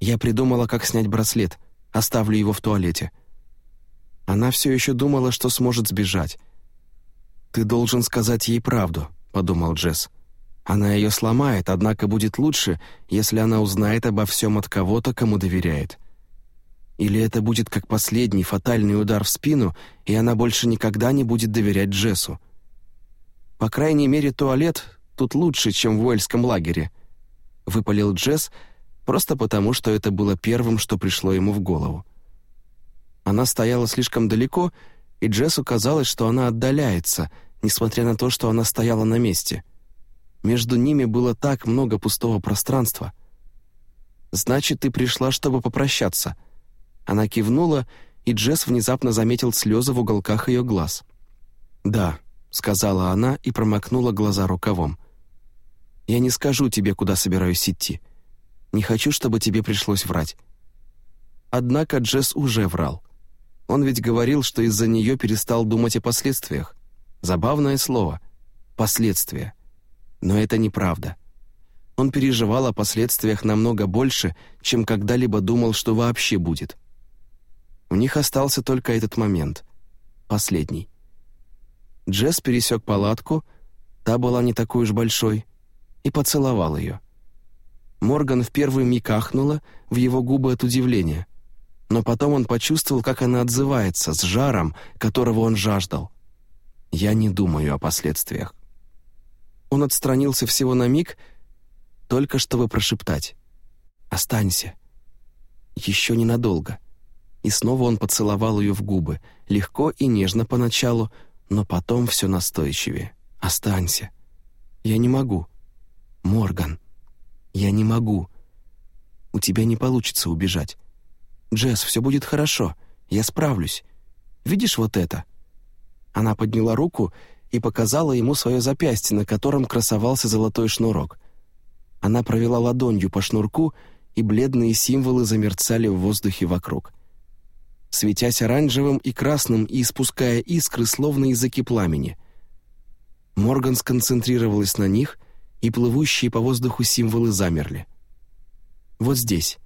«Я придумала, как снять браслет. Оставлю его в туалете». Она все еще думала, что сможет сбежать. «Ты должен сказать ей правду», — подумал Джесс. «Она ее сломает, однако будет лучше, если она узнает обо всем от кого-то, кому доверяет. Или это будет как последний фатальный удар в спину, и она больше никогда не будет доверять Джессу. По крайней мере, туалет тут лучше, чем в Уэльском лагере. Выпалил Джесс просто потому, что это было первым, что пришло ему в голову. Она стояла слишком далеко, и Джессу казалось, что она отдаляется, несмотря на то, что она стояла на месте. Между ними было так много пустого пространства. «Значит, ты пришла, чтобы попрощаться», она кивнула, и Джесс внезапно заметил слезы в уголках ее глаз. «Да», — сказала она и промокнула глаза рукавом. «Я не скажу тебе, куда собираюсь идти. Не хочу, чтобы тебе пришлось врать». Однако Джесс уже врал. Он ведь говорил, что из-за нее перестал думать о последствиях. Забавное слово — «последствия». Но это неправда. Он переживал о последствиях намного больше, чем когда-либо думал, что вообще будет. У них остался только этот момент. Последний. Джесс пересек палатку, та была не такой уж большой, и поцеловал ее. Морган в первый миг ахнула в его губы от удивления, но потом он почувствовал, как она отзывается, с жаром, которого он жаждал. «Я не думаю о последствиях». Он отстранился всего на миг, только чтобы прошептать. «Останься. Еще ненадолго». И снова он поцеловал ее в губы, легко и нежно поначалу, но потом все настойчивее. «Останься». «Я не могу». «Морган». «Я не могу». «У тебя не получится убежать». «Джесс, все будет хорошо. Я справлюсь. Видишь вот это?» Она подняла руку и показала ему свое запястье, на котором красовался золотой шнурок. Она провела ладонью по шнурку, и бледные символы замерцали в воздухе вокруг светясь оранжевым и красным и испуская искры, словно языки пламени. Морган сконцентрировалась на них, и плывущие по воздуху символы замерли. Вот здесь.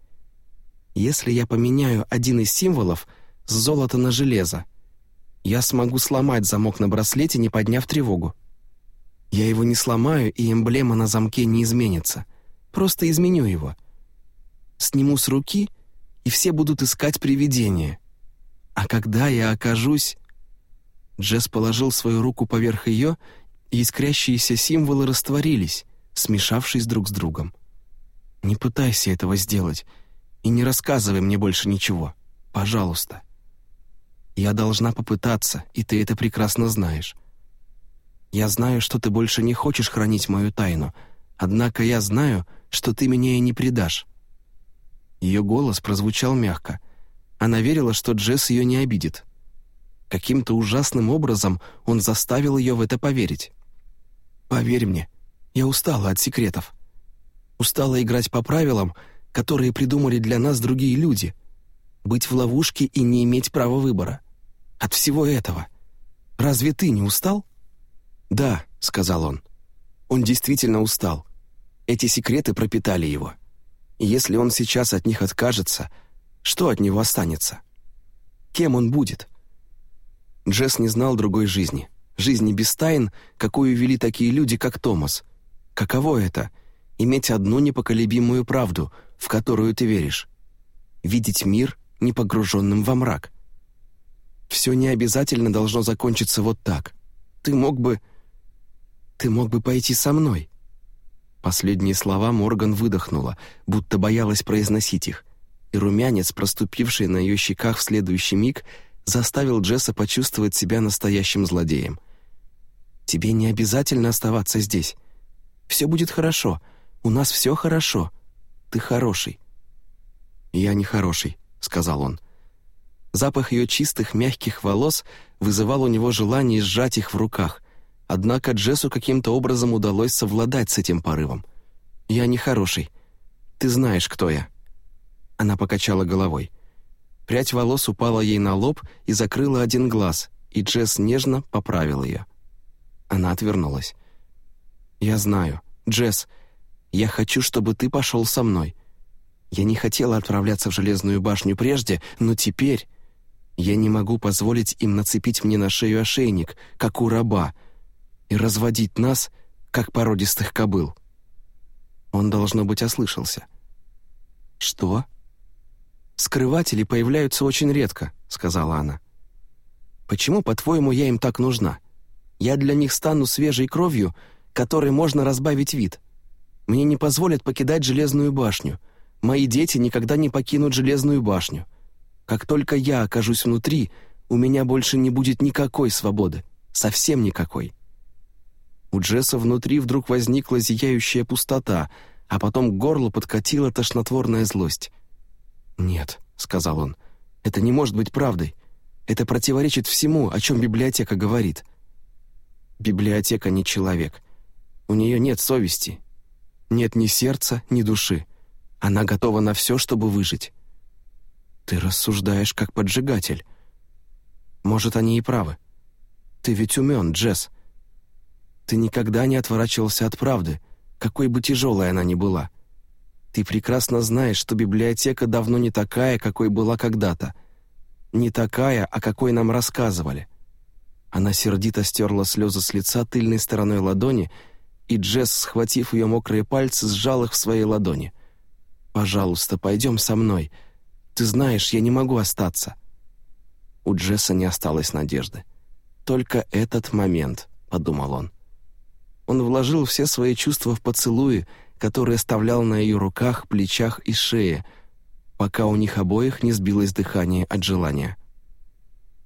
Если я поменяю один из символов с золота на железо, я смогу сломать замок на браслете, не подняв тревогу. Я его не сломаю, и эмблема на замке не изменится. Просто изменю его. Сниму с руки, и все будут искать привидение — а когда я окажусь...» Джесс положил свою руку поверх ее, и искрящиеся символы растворились, смешавшись друг с другом. «Не пытайся этого сделать, и не рассказывай мне больше ничего. Пожалуйста. Я должна попытаться, и ты это прекрасно знаешь. Я знаю, что ты больше не хочешь хранить мою тайну, однако я знаю, что ты меня и не предашь». Ее голос прозвучал мягко, она верила, что Джесс ее не обидит. Каким-то ужасным образом он заставил ее в это поверить. «Поверь мне, я устала от секретов. Устала играть по правилам, которые придумали для нас другие люди. Быть в ловушке и не иметь права выбора. От всего этого. Разве ты не устал?» «Да», — сказал он. Он действительно устал. Эти секреты пропитали его. И если он сейчас от них откажется — что от него останется? Кем он будет? Джесс не знал другой жизни. Жизни без тайн, какую вели такие люди, как Томас. Каково это — иметь одну непоколебимую правду, в которую ты веришь? Видеть мир, не погруженным во мрак. Все не обязательно должно закончиться вот так. Ты мог бы... Ты мог бы пойти со мной. Последние слова Морган выдохнула, будто боялась произносить их и румянец, проступивший на ее щеках в следующий миг, заставил Джесса почувствовать себя настоящим злодеем. Тебе не обязательно оставаться здесь. Все будет хорошо. У нас все хорошо. Ты хороший». «Я не хороший», — сказал он. Запах ее чистых, мягких волос вызывал у него желание сжать их в руках. Однако Джессу каким-то образом удалось совладать с этим порывом. «Я не хороший. Ты знаешь, кто я». Она покачала головой. Прядь волос упала ей на лоб и закрыла один глаз, и Джесс нежно поправил ее. Она отвернулась. «Я знаю. Джесс, я хочу, чтобы ты пошел со мной. Я не хотела отправляться в Железную башню прежде, но теперь я не могу позволить им нацепить мне на шею ошейник, как у раба, и разводить нас, как породистых кобыл». Он, должно быть, ослышался. «Что?» «Скрыватели появляются очень редко», — сказала она. «Почему, по-твоему, я им так нужна? Я для них стану свежей кровью, которой можно разбавить вид. Мне не позволят покидать Железную башню. Мои дети никогда не покинут Железную башню. Как только я окажусь внутри, у меня больше не будет никакой свободы. Совсем никакой». У Джесса внутри вдруг возникла зияющая пустота, а потом к горлу подкатила тошнотворная злость. «Нет», — сказал он, — «это не может быть правдой. Это противоречит всему, о чем библиотека говорит». Библиотека не человек. У нее нет совести. Нет ни сердца, ни души. Она готова на все, чтобы выжить. Ты рассуждаешь как поджигатель. Может, они и правы. Ты ведь умен, Джесс. Ты никогда не отворачивался от правды, какой бы тяжелой она ни была. Ты прекрасно знаешь, что библиотека давно не такая, какой была когда-то. Не такая, о какой нам рассказывали. Она сердито стерла слезы с лица тыльной стороной ладони, и Джесс, схватив ее мокрые пальцы, сжал их в своей ладони. «Пожалуйста, пойдем со мной. Ты знаешь, я не могу остаться». У Джесса не осталось надежды. «Только этот момент», — подумал он. Он вложил все свои чувства в поцелуи, которые оставлял на ее руках, плечах и шее, пока у них обоих не сбилось дыхание от желания.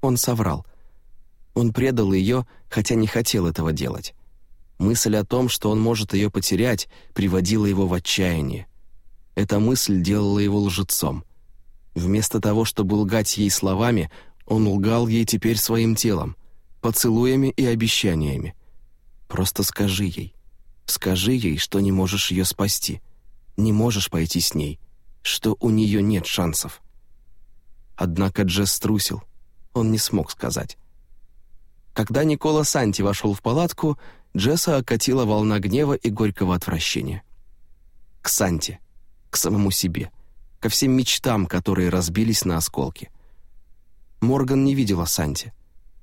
Он соврал. Он предал ее, хотя не хотел этого делать. Мысль о том, что он может ее потерять, приводила его в отчаяние. Эта мысль делала его лжецом. Вместо того, чтобы лгать ей словами, он лгал ей теперь своим телом, поцелуями и обещаниями. Просто скажи ей. Скажи ей, что не можешь ее спасти. Не можешь пойти с ней. Что у нее нет шансов. Однако Джесс струсил. Он не смог сказать. Когда Никола Санти вошел в палатку, Джесса окатила волна гнева и горького отвращения. К Санти, к самому себе, ко всем мечтам, которые разбились на осколки. Морган не видела Санти.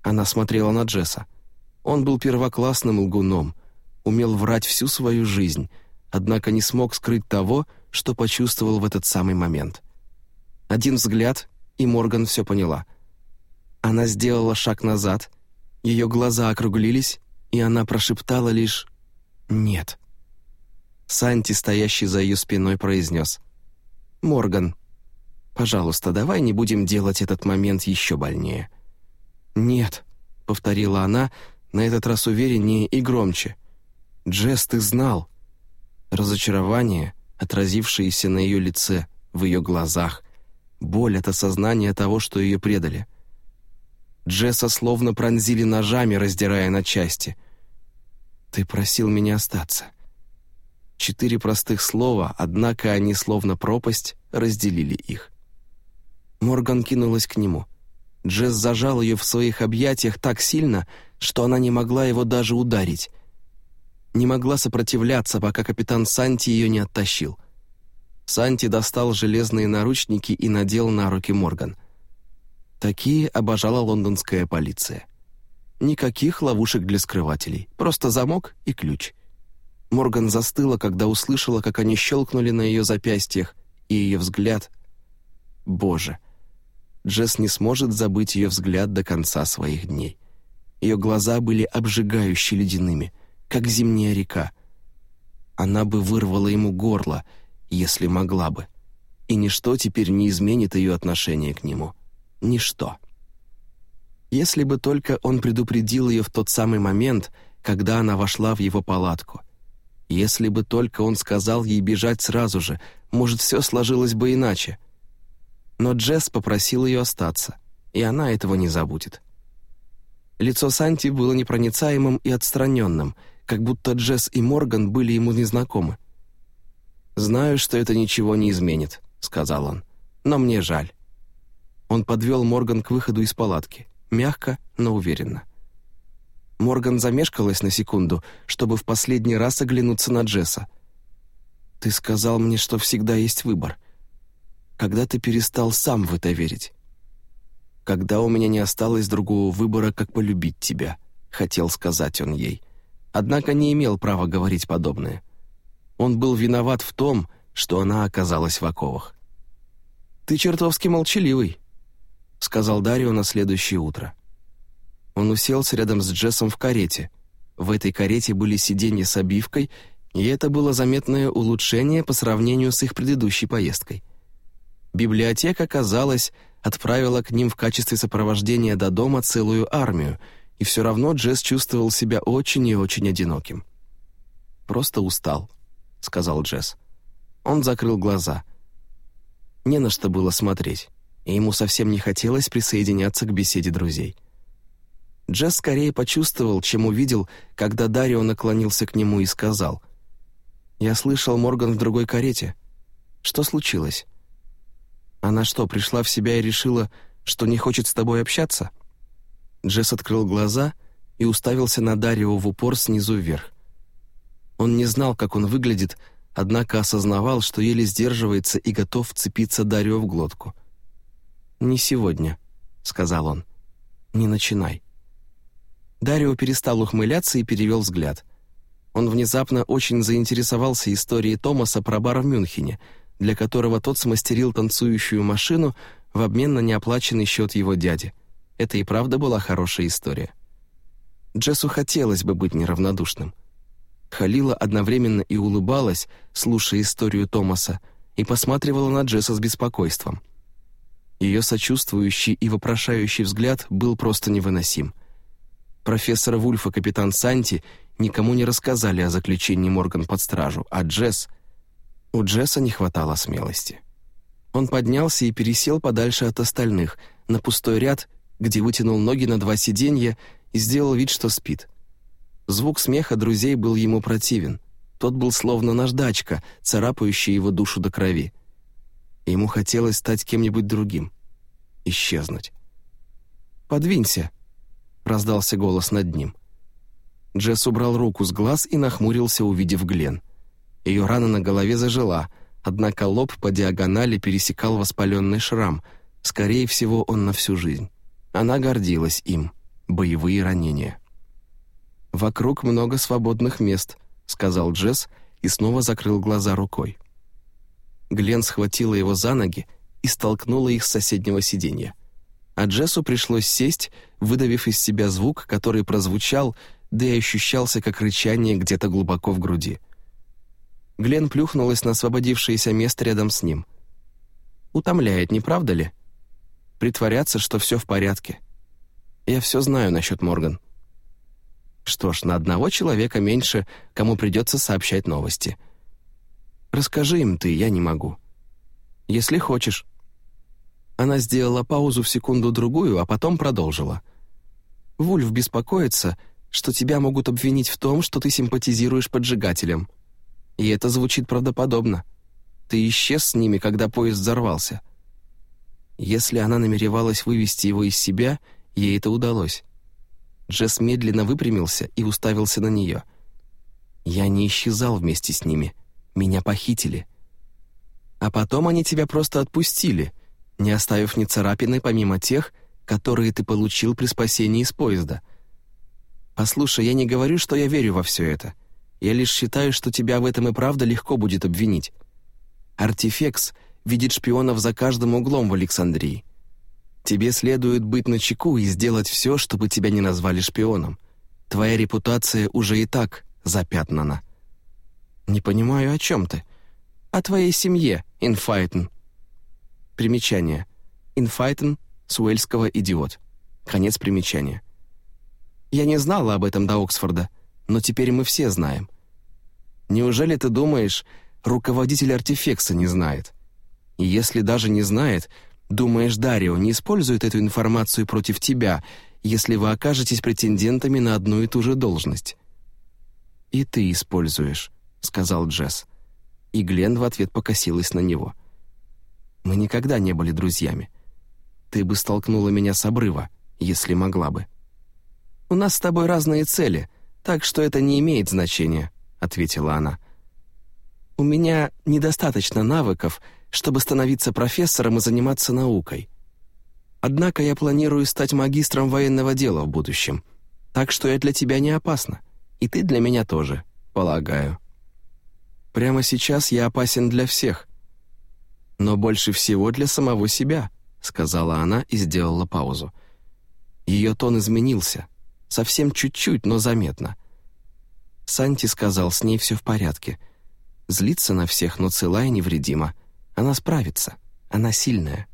Она смотрела на Джесса. Он был первоклассным лгуном, умел врать всю свою жизнь, однако не смог скрыть того, что почувствовал в этот самый момент. Один взгляд, и Морган все поняла. Она сделала шаг назад, ее глаза округлились, и она прошептала лишь «нет». Санти, стоящий за ее спиной, произнес «Морган, пожалуйста, давай не будем делать этот момент еще больнее». «Нет», — повторила она, на этот раз увереннее и громче. «Джесс, ты знал!» Разочарование, отразившееся на ее лице, в ее глазах, боль от осознания того, что ее предали. Джесса словно пронзили ножами, раздирая на части. «Ты просил меня остаться». Четыре простых слова, однако они, словно пропасть, разделили их. Морган кинулась к нему. Джесс зажал ее в своих объятиях так сильно, что она не могла его даже ударить. Не могла сопротивляться, пока капитан Санти ее не оттащил. Санти достал железные наручники и надел на руки Морган. Такие обожала лондонская полиция. Никаких ловушек для скрывателей, просто замок и ключ. Морган застыла, когда услышала, как они щелкнули на ее запястьях, и ее взгляд... Боже! Джесс не сможет забыть ее взгляд до конца своих дней. Ее глаза были обжигающе ледяными, как зимняя река. Она бы вырвала ему горло, если могла бы. И ничто теперь не изменит ее отношение к нему. Ничто. Если бы только он предупредил ее в тот самый момент, когда она вошла в его палатку. Если бы только он сказал ей бежать сразу же, может, все сложилось бы иначе. Но Джесс попросил ее остаться, и она этого не забудет. Лицо Санти было непроницаемым и отстраненным, как будто Джесс и Морган были ему незнакомы. «Знаю, что это ничего не изменит», — сказал он, — «но мне жаль». Он подвел Морган к выходу из палатки, мягко, но уверенно. Морган замешкалась на секунду, чтобы в последний раз оглянуться на Джесса. «Ты сказал мне, что всегда есть выбор. Когда ты перестал сам в это верить?» «Когда у меня не осталось другого выбора, как полюбить тебя», — хотел сказать он ей. Однако не имел права говорить подобное. Он был виноват в том, что она оказалась в оковах. «Ты чертовски молчаливый», — сказал Дарио на следующее утро. Он уселся рядом с Джессом в карете. В этой карете были сиденья с обивкой, и это было заметное улучшение по сравнению с их предыдущей поездкой. Библиотека, казалось, отправила к ним в качестве сопровождения до дома целую армию, и все равно Джесс чувствовал себя очень и очень одиноким. «Просто устал», — сказал Джесс. Он закрыл глаза. Не на что было смотреть, и ему совсем не хотелось присоединяться к беседе друзей. Джесс скорее почувствовал, чем увидел, когда Дарио наклонился к нему и сказал. «Я слышал Морган в другой карете. Что случилось? Она что, пришла в себя и решила, что не хочет с тобой общаться?» Джесс открыл глаза и уставился на Дарио в упор снизу вверх. Он не знал, как он выглядит, однако осознавал, что еле сдерживается и готов вцепиться Дарио в глотку. «Не сегодня», — сказал он. «Не начинай». Дарио перестал ухмыляться и перевел взгляд. Он внезапно очень заинтересовался историей Томаса про бар в Мюнхене, для которого тот смастерил танцующую машину в обмен на неоплаченный счет его дяди. Это и правда была хорошая история. Джессу хотелось бы быть неравнодушным. Халила одновременно и улыбалась, слушая историю Томаса, и посматривала на Джесса с беспокойством. Ее сочувствующий и вопрошающий взгляд был просто невыносим — Профессор Вульф и капитан Санти никому не рассказали о заключении Морган под стражу, а Джесс... У Джесса не хватало смелости. Он поднялся и пересел подальше от остальных, на пустой ряд, где вытянул ноги на два сиденья и сделал вид, что спит. Звук смеха друзей был ему противен. Тот был словно наждачка, царапающая его душу до крови. Ему хотелось стать кем-нибудь другим. Исчезнуть. «Подвинься», раздался голос над ним. Джесс убрал руку с глаз и нахмурился, увидев Глен. Ее рана на голове зажила, однако лоб по диагонали пересекал воспаленный шрам. Скорее всего, он на всю жизнь. Она гордилась им. Боевые ранения. «Вокруг много свободных мест», — сказал Джесс и снова закрыл глаза рукой. Глен схватила его за ноги и столкнула их с соседнего сиденья а Джессу пришлось сесть, выдавив из себя звук, который прозвучал, да и ощущался как рычание где-то глубоко в груди. Глен плюхнулась на освободившееся место рядом с ним. «Утомляет, не правда ли? Притворяться, что все в порядке. Я все знаю насчет Морган». Что ж, на одного человека меньше, кому придется сообщать новости. «Расскажи им ты, я не могу». «Если хочешь». Она сделала паузу в секунду-другую, а потом продолжила. «Вульф беспокоится, что тебя могут обвинить в том, что ты симпатизируешь поджигателям. И это звучит правдоподобно. Ты исчез с ними, когда поезд взорвался. Если она намеревалась вывести его из себя, ей это удалось. Джесс медленно выпрямился и уставился на нее. «Я не исчезал вместе с ними. Меня похитили. А потом они тебя просто отпустили, не оставив ни царапины помимо тех, которые ты получил при спасении из поезда. Послушай, я не говорю, что я верю во все это. Я лишь считаю, что тебя в этом и правда легко будет обвинить. Артифекс видит шпионов за каждым углом в Александрии. Тебе следует быть начеку и сделать все, чтобы тебя не назвали шпионом. Твоя репутация уже и так запятнана. Не понимаю, о чем ты. О твоей семье, Инфайтен. Примечание. Инфайтен с «идиот». Конец примечания. Я не знала об этом до Оксфорда, но теперь мы все знаем. Неужели ты думаешь, руководитель артефекса не знает? И если даже не знает, думаешь, Дарио не использует эту информацию против тебя, если вы окажетесь претендентами на одну и ту же должность?» «И ты используешь», — сказал Джесс. И Глен в ответ покосилась на него. «Мы никогда не были друзьями. Ты бы столкнула меня с обрыва, если могла бы». «У нас с тобой разные цели, так что это не имеет значения», — ответила она. «У меня недостаточно навыков, чтобы становиться профессором и заниматься наукой. Однако я планирую стать магистром военного дела в будущем, так что я для тебя не опасна, и ты для меня тоже, полагаю. Прямо сейчас я опасен для всех, но больше всего для самого себя», — сказала она и сделала паузу. Ее тон изменился, совсем чуть-чуть, но заметно. Санти сказал, с ней все в порядке. Злится на всех, но цела и невредима. Она справится, она сильная.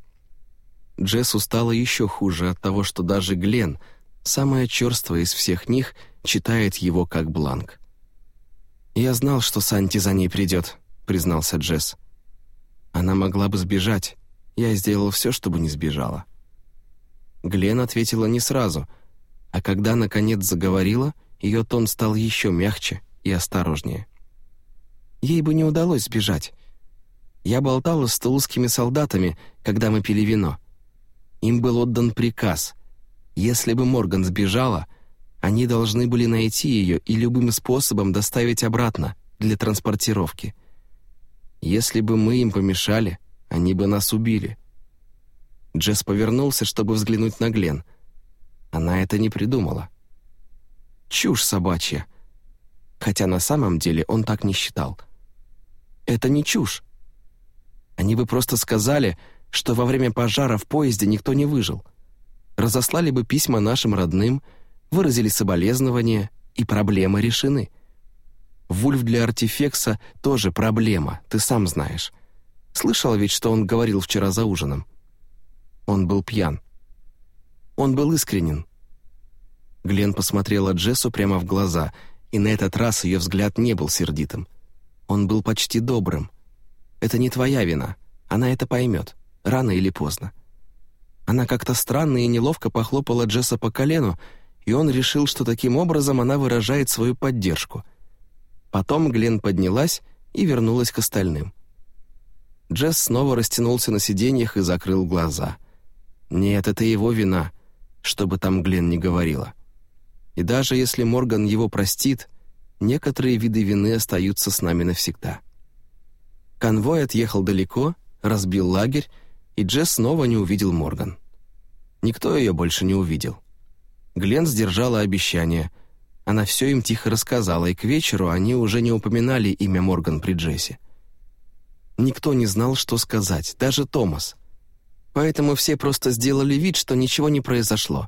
Джессу стало еще хуже от того, что даже Глен, самая черствая из всех них, читает его как бланк. «Я знал, что Санти за ней придет», — признался Джесс. «Она могла бы сбежать. Я сделал все, чтобы не сбежала». Глен ответила не сразу, а когда, наконец, заговорила, ее тон стал еще мягче и осторожнее. Ей бы не удалось сбежать. Я болтала с тулузскими солдатами, когда мы пили вино. Им был отдан приказ. Если бы Морган сбежала, они должны были найти ее и любым способом доставить обратно для транспортировки. Если бы мы им помешали, они бы нас убили. Джесс повернулся, чтобы взглянуть на Глен. Она это не придумала. Чушь собачья. Хотя на самом деле он так не считал. Это не чушь. Они бы просто сказали, что во время пожара в поезде никто не выжил. Разослали бы письма нашим родным, выразили соболезнования, и проблемы решены. Вульф для артефекса тоже проблема, ты сам знаешь. Слышал ведь, что он говорил вчера за ужином? Он был пьян. Он был искренен. Глен посмотрела Джессу прямо в глаза, и на этот раз ее взгляд не был сердитым. Он был почти добрым. Это не твоя вина, она это поймет рано или поздно. Она как-то странно и неловко похлопала Джесса по колену, и он решил, что таким образом она выражает свою поддержку. Потом Глен поднялась и вернулась к остальным. Джесс снова растянулся на сиденьях и закрыл глаза. Нет, это его вина, что бы там Глен не говорила. И даже если Морган его простит, некоторые виды вины остаются с нами навсегда. Конвой отъехал далеко, разбил лагерь, и Джесс снова не увидел Морган. Никто ее больше не увидел. Глен сдержала обещание. Она все им тихо рассказала, и к вечеру они уже не упоминали имя Морган при Джессе. Никто не знал, что сказать, даже Томас. Поэтому все просто сделали вид, что ничего не произошло,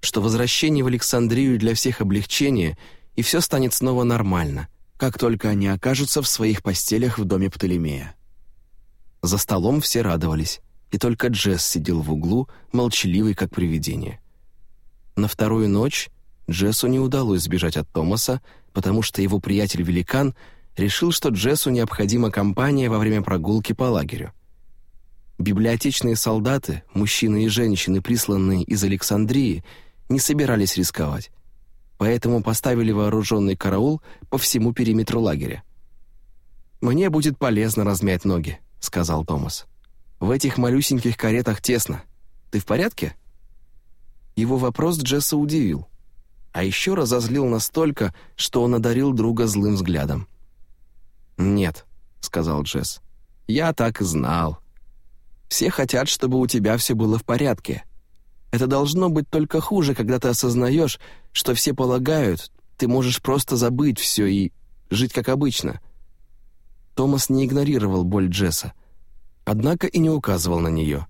что возвращение в Александрию для всех облегчение, и все станет снова нормально, как только они окажутся в своих постелях в доме Птолемея. За столом все радовались и только Джесс сидел в углу, молчаливый как привидение. На вторую ночь Джессу не удалось сбежать от Томаса, потому что его приятель-великан решил, что Джессу необходима компания во время прогулки по лагерю. Библиотечные солдаты, мужчины и женщины, присланные из Александрии, не собирались рисковать, поэтому поставили вооруженный караул по всему периметру лагеря. «Мне будет полезно размять ноги», — сказал Томас. В этих малюсеньких каретах тесно. Ты в порядке?» Его вопрос Джесса удивил, а еще разозлил настолько, что он одарил друга злым взглядом. «Нет», — сказал Джесс, — «я так и знал. Все хотят, чтобы у тебя все было в порядке. Это должно быть только хуже, когда ты осознаешь, что все полагают, ты можешь просто забыть все и жить как обычно». Томас не игнорировал боль Джесса однако и не указывал на нее.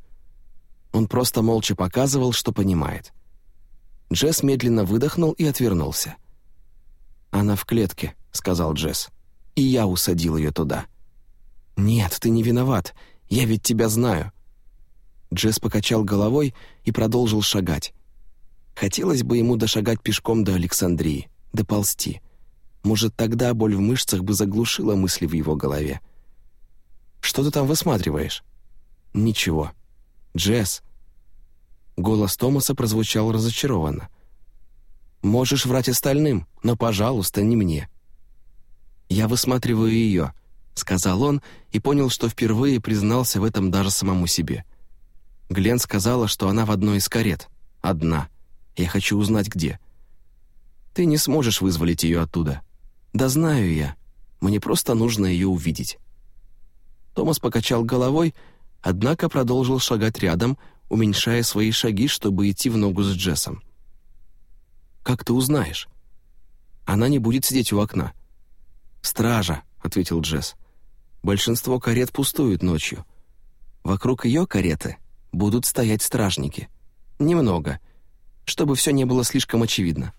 Он просто молча показывал, что понимает. Джесс медленно выдохнул и отвернулся. «Она в клетке», — сказал Джесс. «И я усадил ее туда». «Нет, ты не виноват. Я ведь тебя знаю». Джесс покачал головой и продолжил шагать. Хотелось бы ему дошагать пешком до Александрии, доползти. Может, тогда боль в мышцах бы заглушила мысли в его голове. «Что ты там высматриваешь?» «Ничего. Джесс». Голос Томаса прозвучал разочарованно. «Можешь врать остальным, но, пожалуйста, не мне». «Я высматриваю ее», — сказал он и понял, что впервые признался в этом даже самому себе. Глен сказала, что она в одной из карет. Одна. Я хочу узнать, где. Ты не сможешь вызволить ее оттуда. Да знаю я. Мне просто нужно ее увидеть. Томас покачал головой, однако продолжил шагать рядом, уменьшая свои шаги, чтобы идти в ногу с Джессом. «Как ты узнаешь?» «Она не будет сидеть у окна». «Стража», — ответил Джесс. «Большинство карет пустуют ночью. Вокруг ее кареты будут стоять стражники. Немного, чтобы все не было слишком очевидно.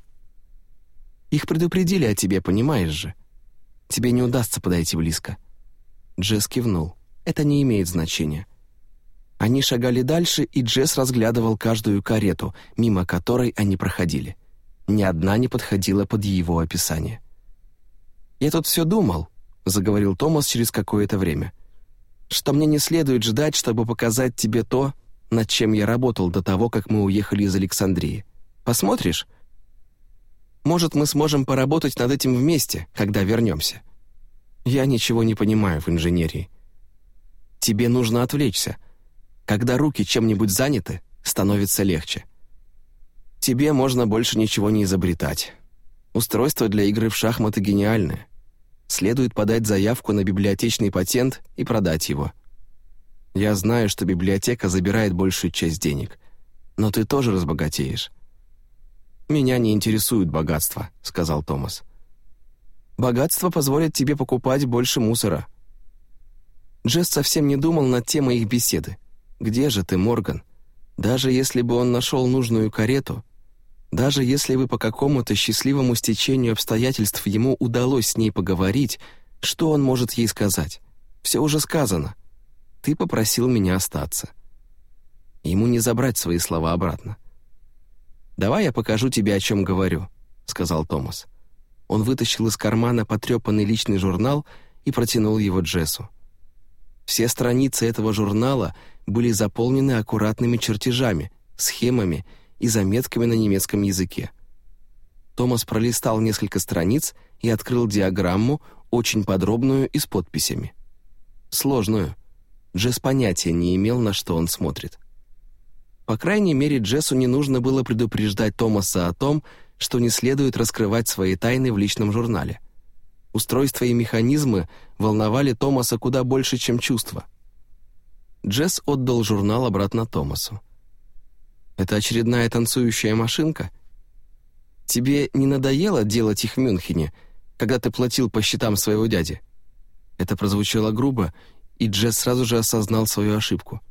Их предупредили о тебе, понимаешь же. Тебе не удастся подойти близко». Джесс кивнул. «Это не имеет значения». Они шагали дальше, и Джесс разглядывал каждую карету, мимо которой они проходили. Ни одна не подходила под его описание. «Я тут все думал», — заговорил Томас через какое-то время, «что мне не следует ждать, чтобы показать тебе то, над чем я работал до того, как мы уехали из Александрии. Посмотришь? Может, мы сможем поработать над этим вместе, когда вернемся. Я ничего не понимаю в инженерии. Тебе нужно отвлечься. Когда руки чем-нибудь заняты, становится легче. Тебе можно больше ничего не изобретать. Устройство для игры в шахматы гениальное. Следует подать заявку на библиотечный патент и продать его. Я знаю, что библиотека забирает большую часть денег. Но ты тоже разбогатеешь. «Меня не интересует богатство», — сказал Томас. «Богатство позволит тебе покупать больше мусора». Джесс совсем не думал над темой их беседы. «Где же ты, Морган? Даже если бы он нашел нужную карету, даже если бы по какому-то счастливому стечению обстоятельств ему удалось с ней поговорить, что он может ей сказать? Все уже сказано. Ты попросил меня остаться». Ему не забрать свои слова обратно. «Давай я покажу тебе, о чем говорю», — сказал Томас. Он вытащил из кармана потрепанный личный журнал и протянул его Джессу. Все страницы этого журнала были заполнены аккуратными чертежами, схемами и заметками на немецком языке. Томас пролистал несколько страниц и открыл диаграмму, очень подробную и с подписями. Сложную. Джесс понятия не имел, на что он смотрит. По крайней мере, Джессу не нужно было предупреждать Томаса о том, что не следует раскрывать свои тайны в личном журнале. Устройства и механизмы волновали Томаса куда больше, чем чувства. Джесс отдал журнал обратно Томасу. «Это очередная танцующая машинка? Тебе не надоело делать их в Мюнхене, когда ты платил по счетам своего дяди?» Это прозвучало грубо, и Джесс сразу же осознал свою ошибку.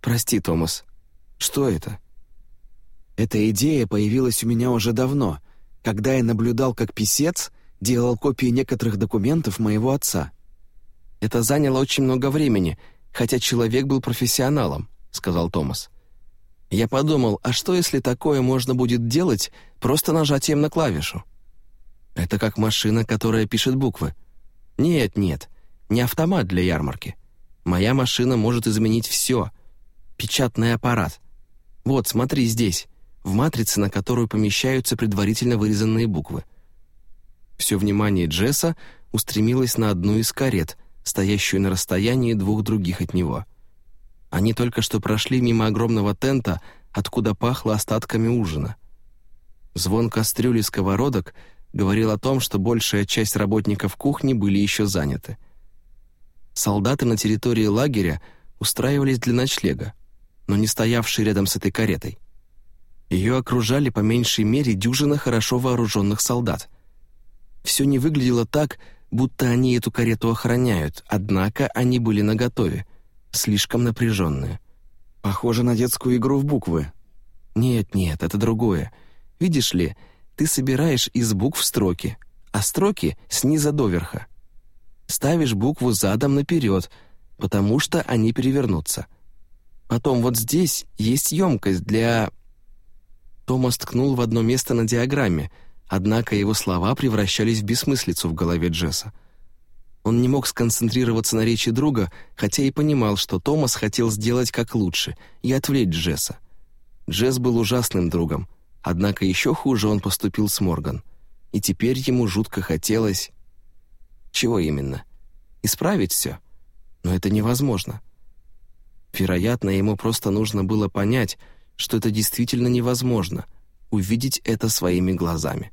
«Прости, Томас», что это? Эта идея появилась у меня уже давно, когда я наблюдал, как писец делал копии некоторых документов моего отца. Это заняло очень много времени, хотя человек был профессионалом, сказал Томас. Я подумал, а что если такое можно будет делать просто нажатием на клавишу? Это как машина, которая пишет буквы. Нет, нет, не автомат для ярмарки. Моя машина может изменить все. Печатный аппарат. Вот, смотри здесь, в матрице, на которую помещаются предварительно вырезанные буквы. Все внимание Джесса устремилось на одну из карет, стоящую на расстоянии двух других от него. Они только что прошли мимо огромного тента, откуда пахло остатками ужина. Звон кастрюли сковородок говорил о том, что большая часть работников кухни были еще заняты. Солдаты на территории лагеря устраивались для ночлега но не стоявший рядом с этой каретой. Ее окружали по меньшей мере дюжина хорошо вооруженных солдат. Все не выглядело так, будто они эту карету охраняют, однако они были наготове, слишком напряженные. Похоже на детскую игру в буквы. Нет-нет, это другое. Видишь ли, ты собираешь из букв строки, а строки снизу доверха. Ставишь букву задом наперед, потому что они перевернутся. Потом вот здесь есть емкость для...» Томас ткнул в одно место на диаграмме, Однако его слова превращались в бессмыслицу в голове Джесса. Он не мог сконцентрироваться на речи друга, хотя и понимал, что Томас хотел сделать как лучше и отвлечь Джесса. Джесс был ужасным другом, однако еще хуже он поступил с Морган. И теперь ему жутко хотелось... Чего именно? Исправить все? Но это невозможно. Вероятно, ему просто нужно было понять, что это действительно невозможно, увидеть это своими глазами.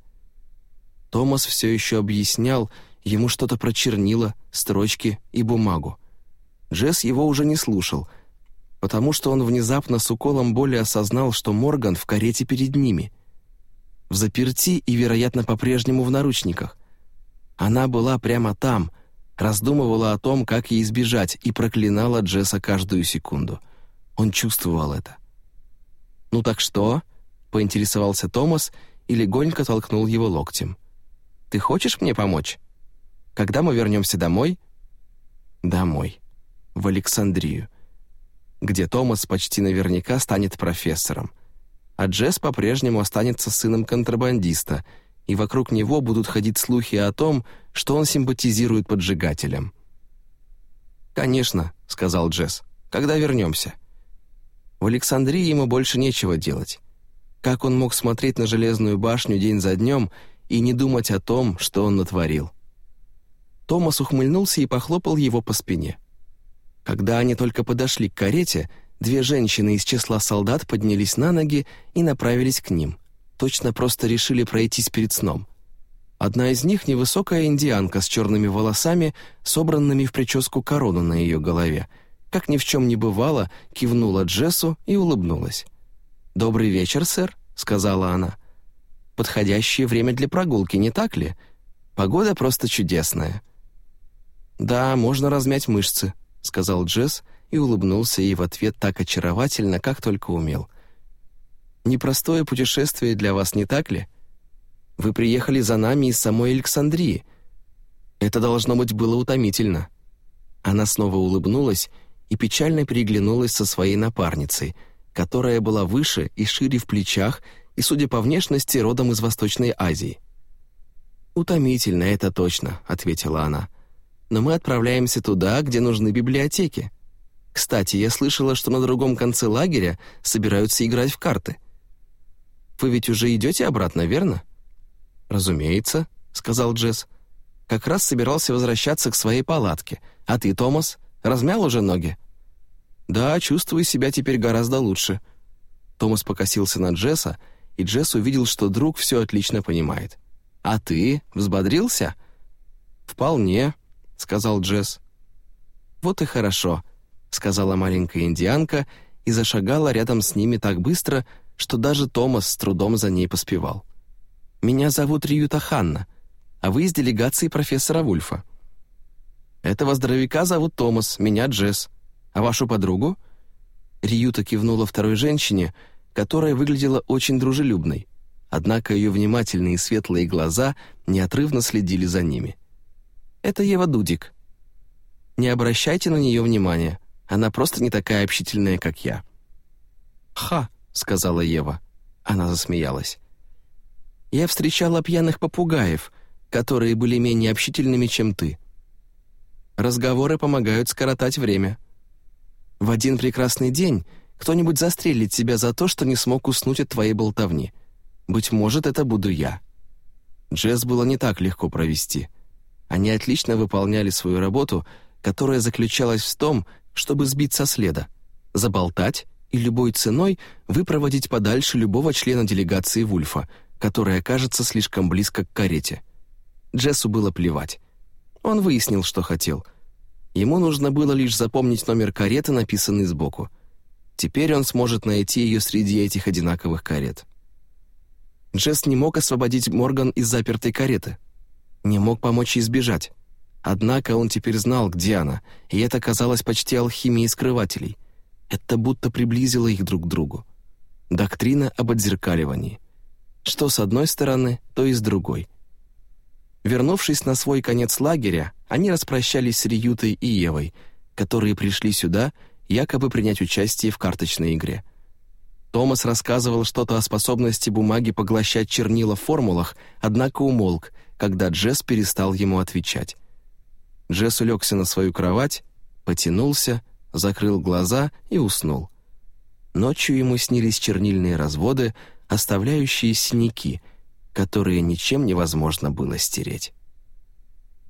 Томас все еще объяснял, ему что-то про чернила, строчки и бумагу. Джесс его уже не слушал, потому что он внезапно с уколом боли осознал, что Морган в карете перед ними. В заперти и, вероятно, по-прежнему в наручниках. Она была прямо там, раздумывала о том, как ей избежать, и проклинала Джесса каждую секунду. Он чувствовал это. «Ну так что?» — поинтересовался Томас и легонько толкнул его локтем. «Ты хочешь мне помочь? Когда мы вернемся домой?» «Домой. В Александрию. Где Томас почти наверняка станет профессором. А Джесс по-прежнему останется сыном контрабандиста, и вокруг него будут ходить слухи о том, что он симпатизирует поджигателям». «Конечно», — сказал Джесс, — «когда вернемся». В Александрии ему больше нечего делать. Как он мог смотреть на Железную башню день за днем и не думать о том, что он натворил? Томас ухмыльнулся и похлопал его по спине. Когда они только подошли к карете, две женщины из числа солдат поднялись на ноги и направились к ним. Точно просто решили пройтись перед сном. Одна из них — невысокая индианка с черными волосами, собранными в прическу корону на ее голове — как ни в чем не бывало, кивнула Джессу и улыбнулась. «Добрый вечер, сэр», — сказала она. «Подходящее время для прогулки, не так ли? Погода просто чудесная». «Да, можно размять мышцы», — сказал Джесс и улыбнулся ей в ответ так очаровательно, как только умел. «Непростое путешествие для вас, не так ли? Вы приехали за нами из самой Александрии. Это, должно быть, было утомительно». Она снова улыбнулась и печально переглянулась со своей напарницей, которая была выше и шире в плечах и, судя по внешности, родом из Восточной Азии. «Утомительно, это точно», — ответила она. «Но мы отправляемся туда, где нужны библиотеки. Кстати, я слышала, что на другом конце лагеря собираются играть в карты. Вы ведь уже идете обратно, верно?» «Разумеется», — сказал Джесс. «Как раз собирался возвращаться к своей палатке. А ты, Томас, размял уже ноги?» «Да, чувствую себя теперь гораздо лучше». Томас покосился на Джесса, и Джесс увидел, что друг все отлично понимает. «А ты взбодрился?» «Вполне», — сказал Джесс. «Вот и хорошо», — сказала маленькая индианка и зашагала рядом с ними так быстро, что даже Томас с трудом за ней поспевал. «Меня зовут Риюта Ханна, а вы из делегации профессора Вульфа». «Этого здоровяка зовут Томас, меня Джесс», а вашу подругу?» Риюта кивнула второй женщине, которая выглядела очень дружелюбной, однако ее внимательные светлые глаза неотрывно следили за ними. «Это Ева Дудик. Не обращайте на нее внимания, она просто не такая общительная, как я». «Ха», — сказала Ева. Она засмеялась. «Я встречала пьяных попугаев, которые были менее общительными, чем ты. Разговоры помогают скоротать время». В один прекрасный день кто-нибудь застрелит тебя за то, что не смог уснуть от твоей болтовни. Быть может, это буду я». Джесс было не так легко провести. Они отлично выполняли свою работу, которая заключалась в том, чтобы сбить со следа, заболтать и любой ценой выпроводить подальше любого члена делегации Вульфа, который окажется слишком близко к карете. Джессу было плевать. Он выяснил, что хотел — Ему нужно было лишь запомнить номер кареты, написанный сбоку. Теперь он сможет найти ее среди этих одинаковых карет. Джесс не мог освободить Морган из запертой кареты. Не мог помочь ей сбежать. Однако он теперь знал, где она, и это казалось почти алхимией скрывателей. Это будто приблизило их друг к другу. Доктрина об отзеркаливании. Что с одной стороны, то и с другой — Вернувшись на свой конец лагеря, они распрощались с Риютой и Евой, которые пришли сюда якобы принять участие в карточной игре. Томас рассказывал что-то о способности бумаги поглощать чернила в формулах, однако умолк, когда Джесс перестал ему отвечать. Джесс улегся на свою кровать, потянулся, закрыл глаза и уснул. Ночью ему снились чернильные разводы, оставляющие синяки, которые ничем невозможно было стереть.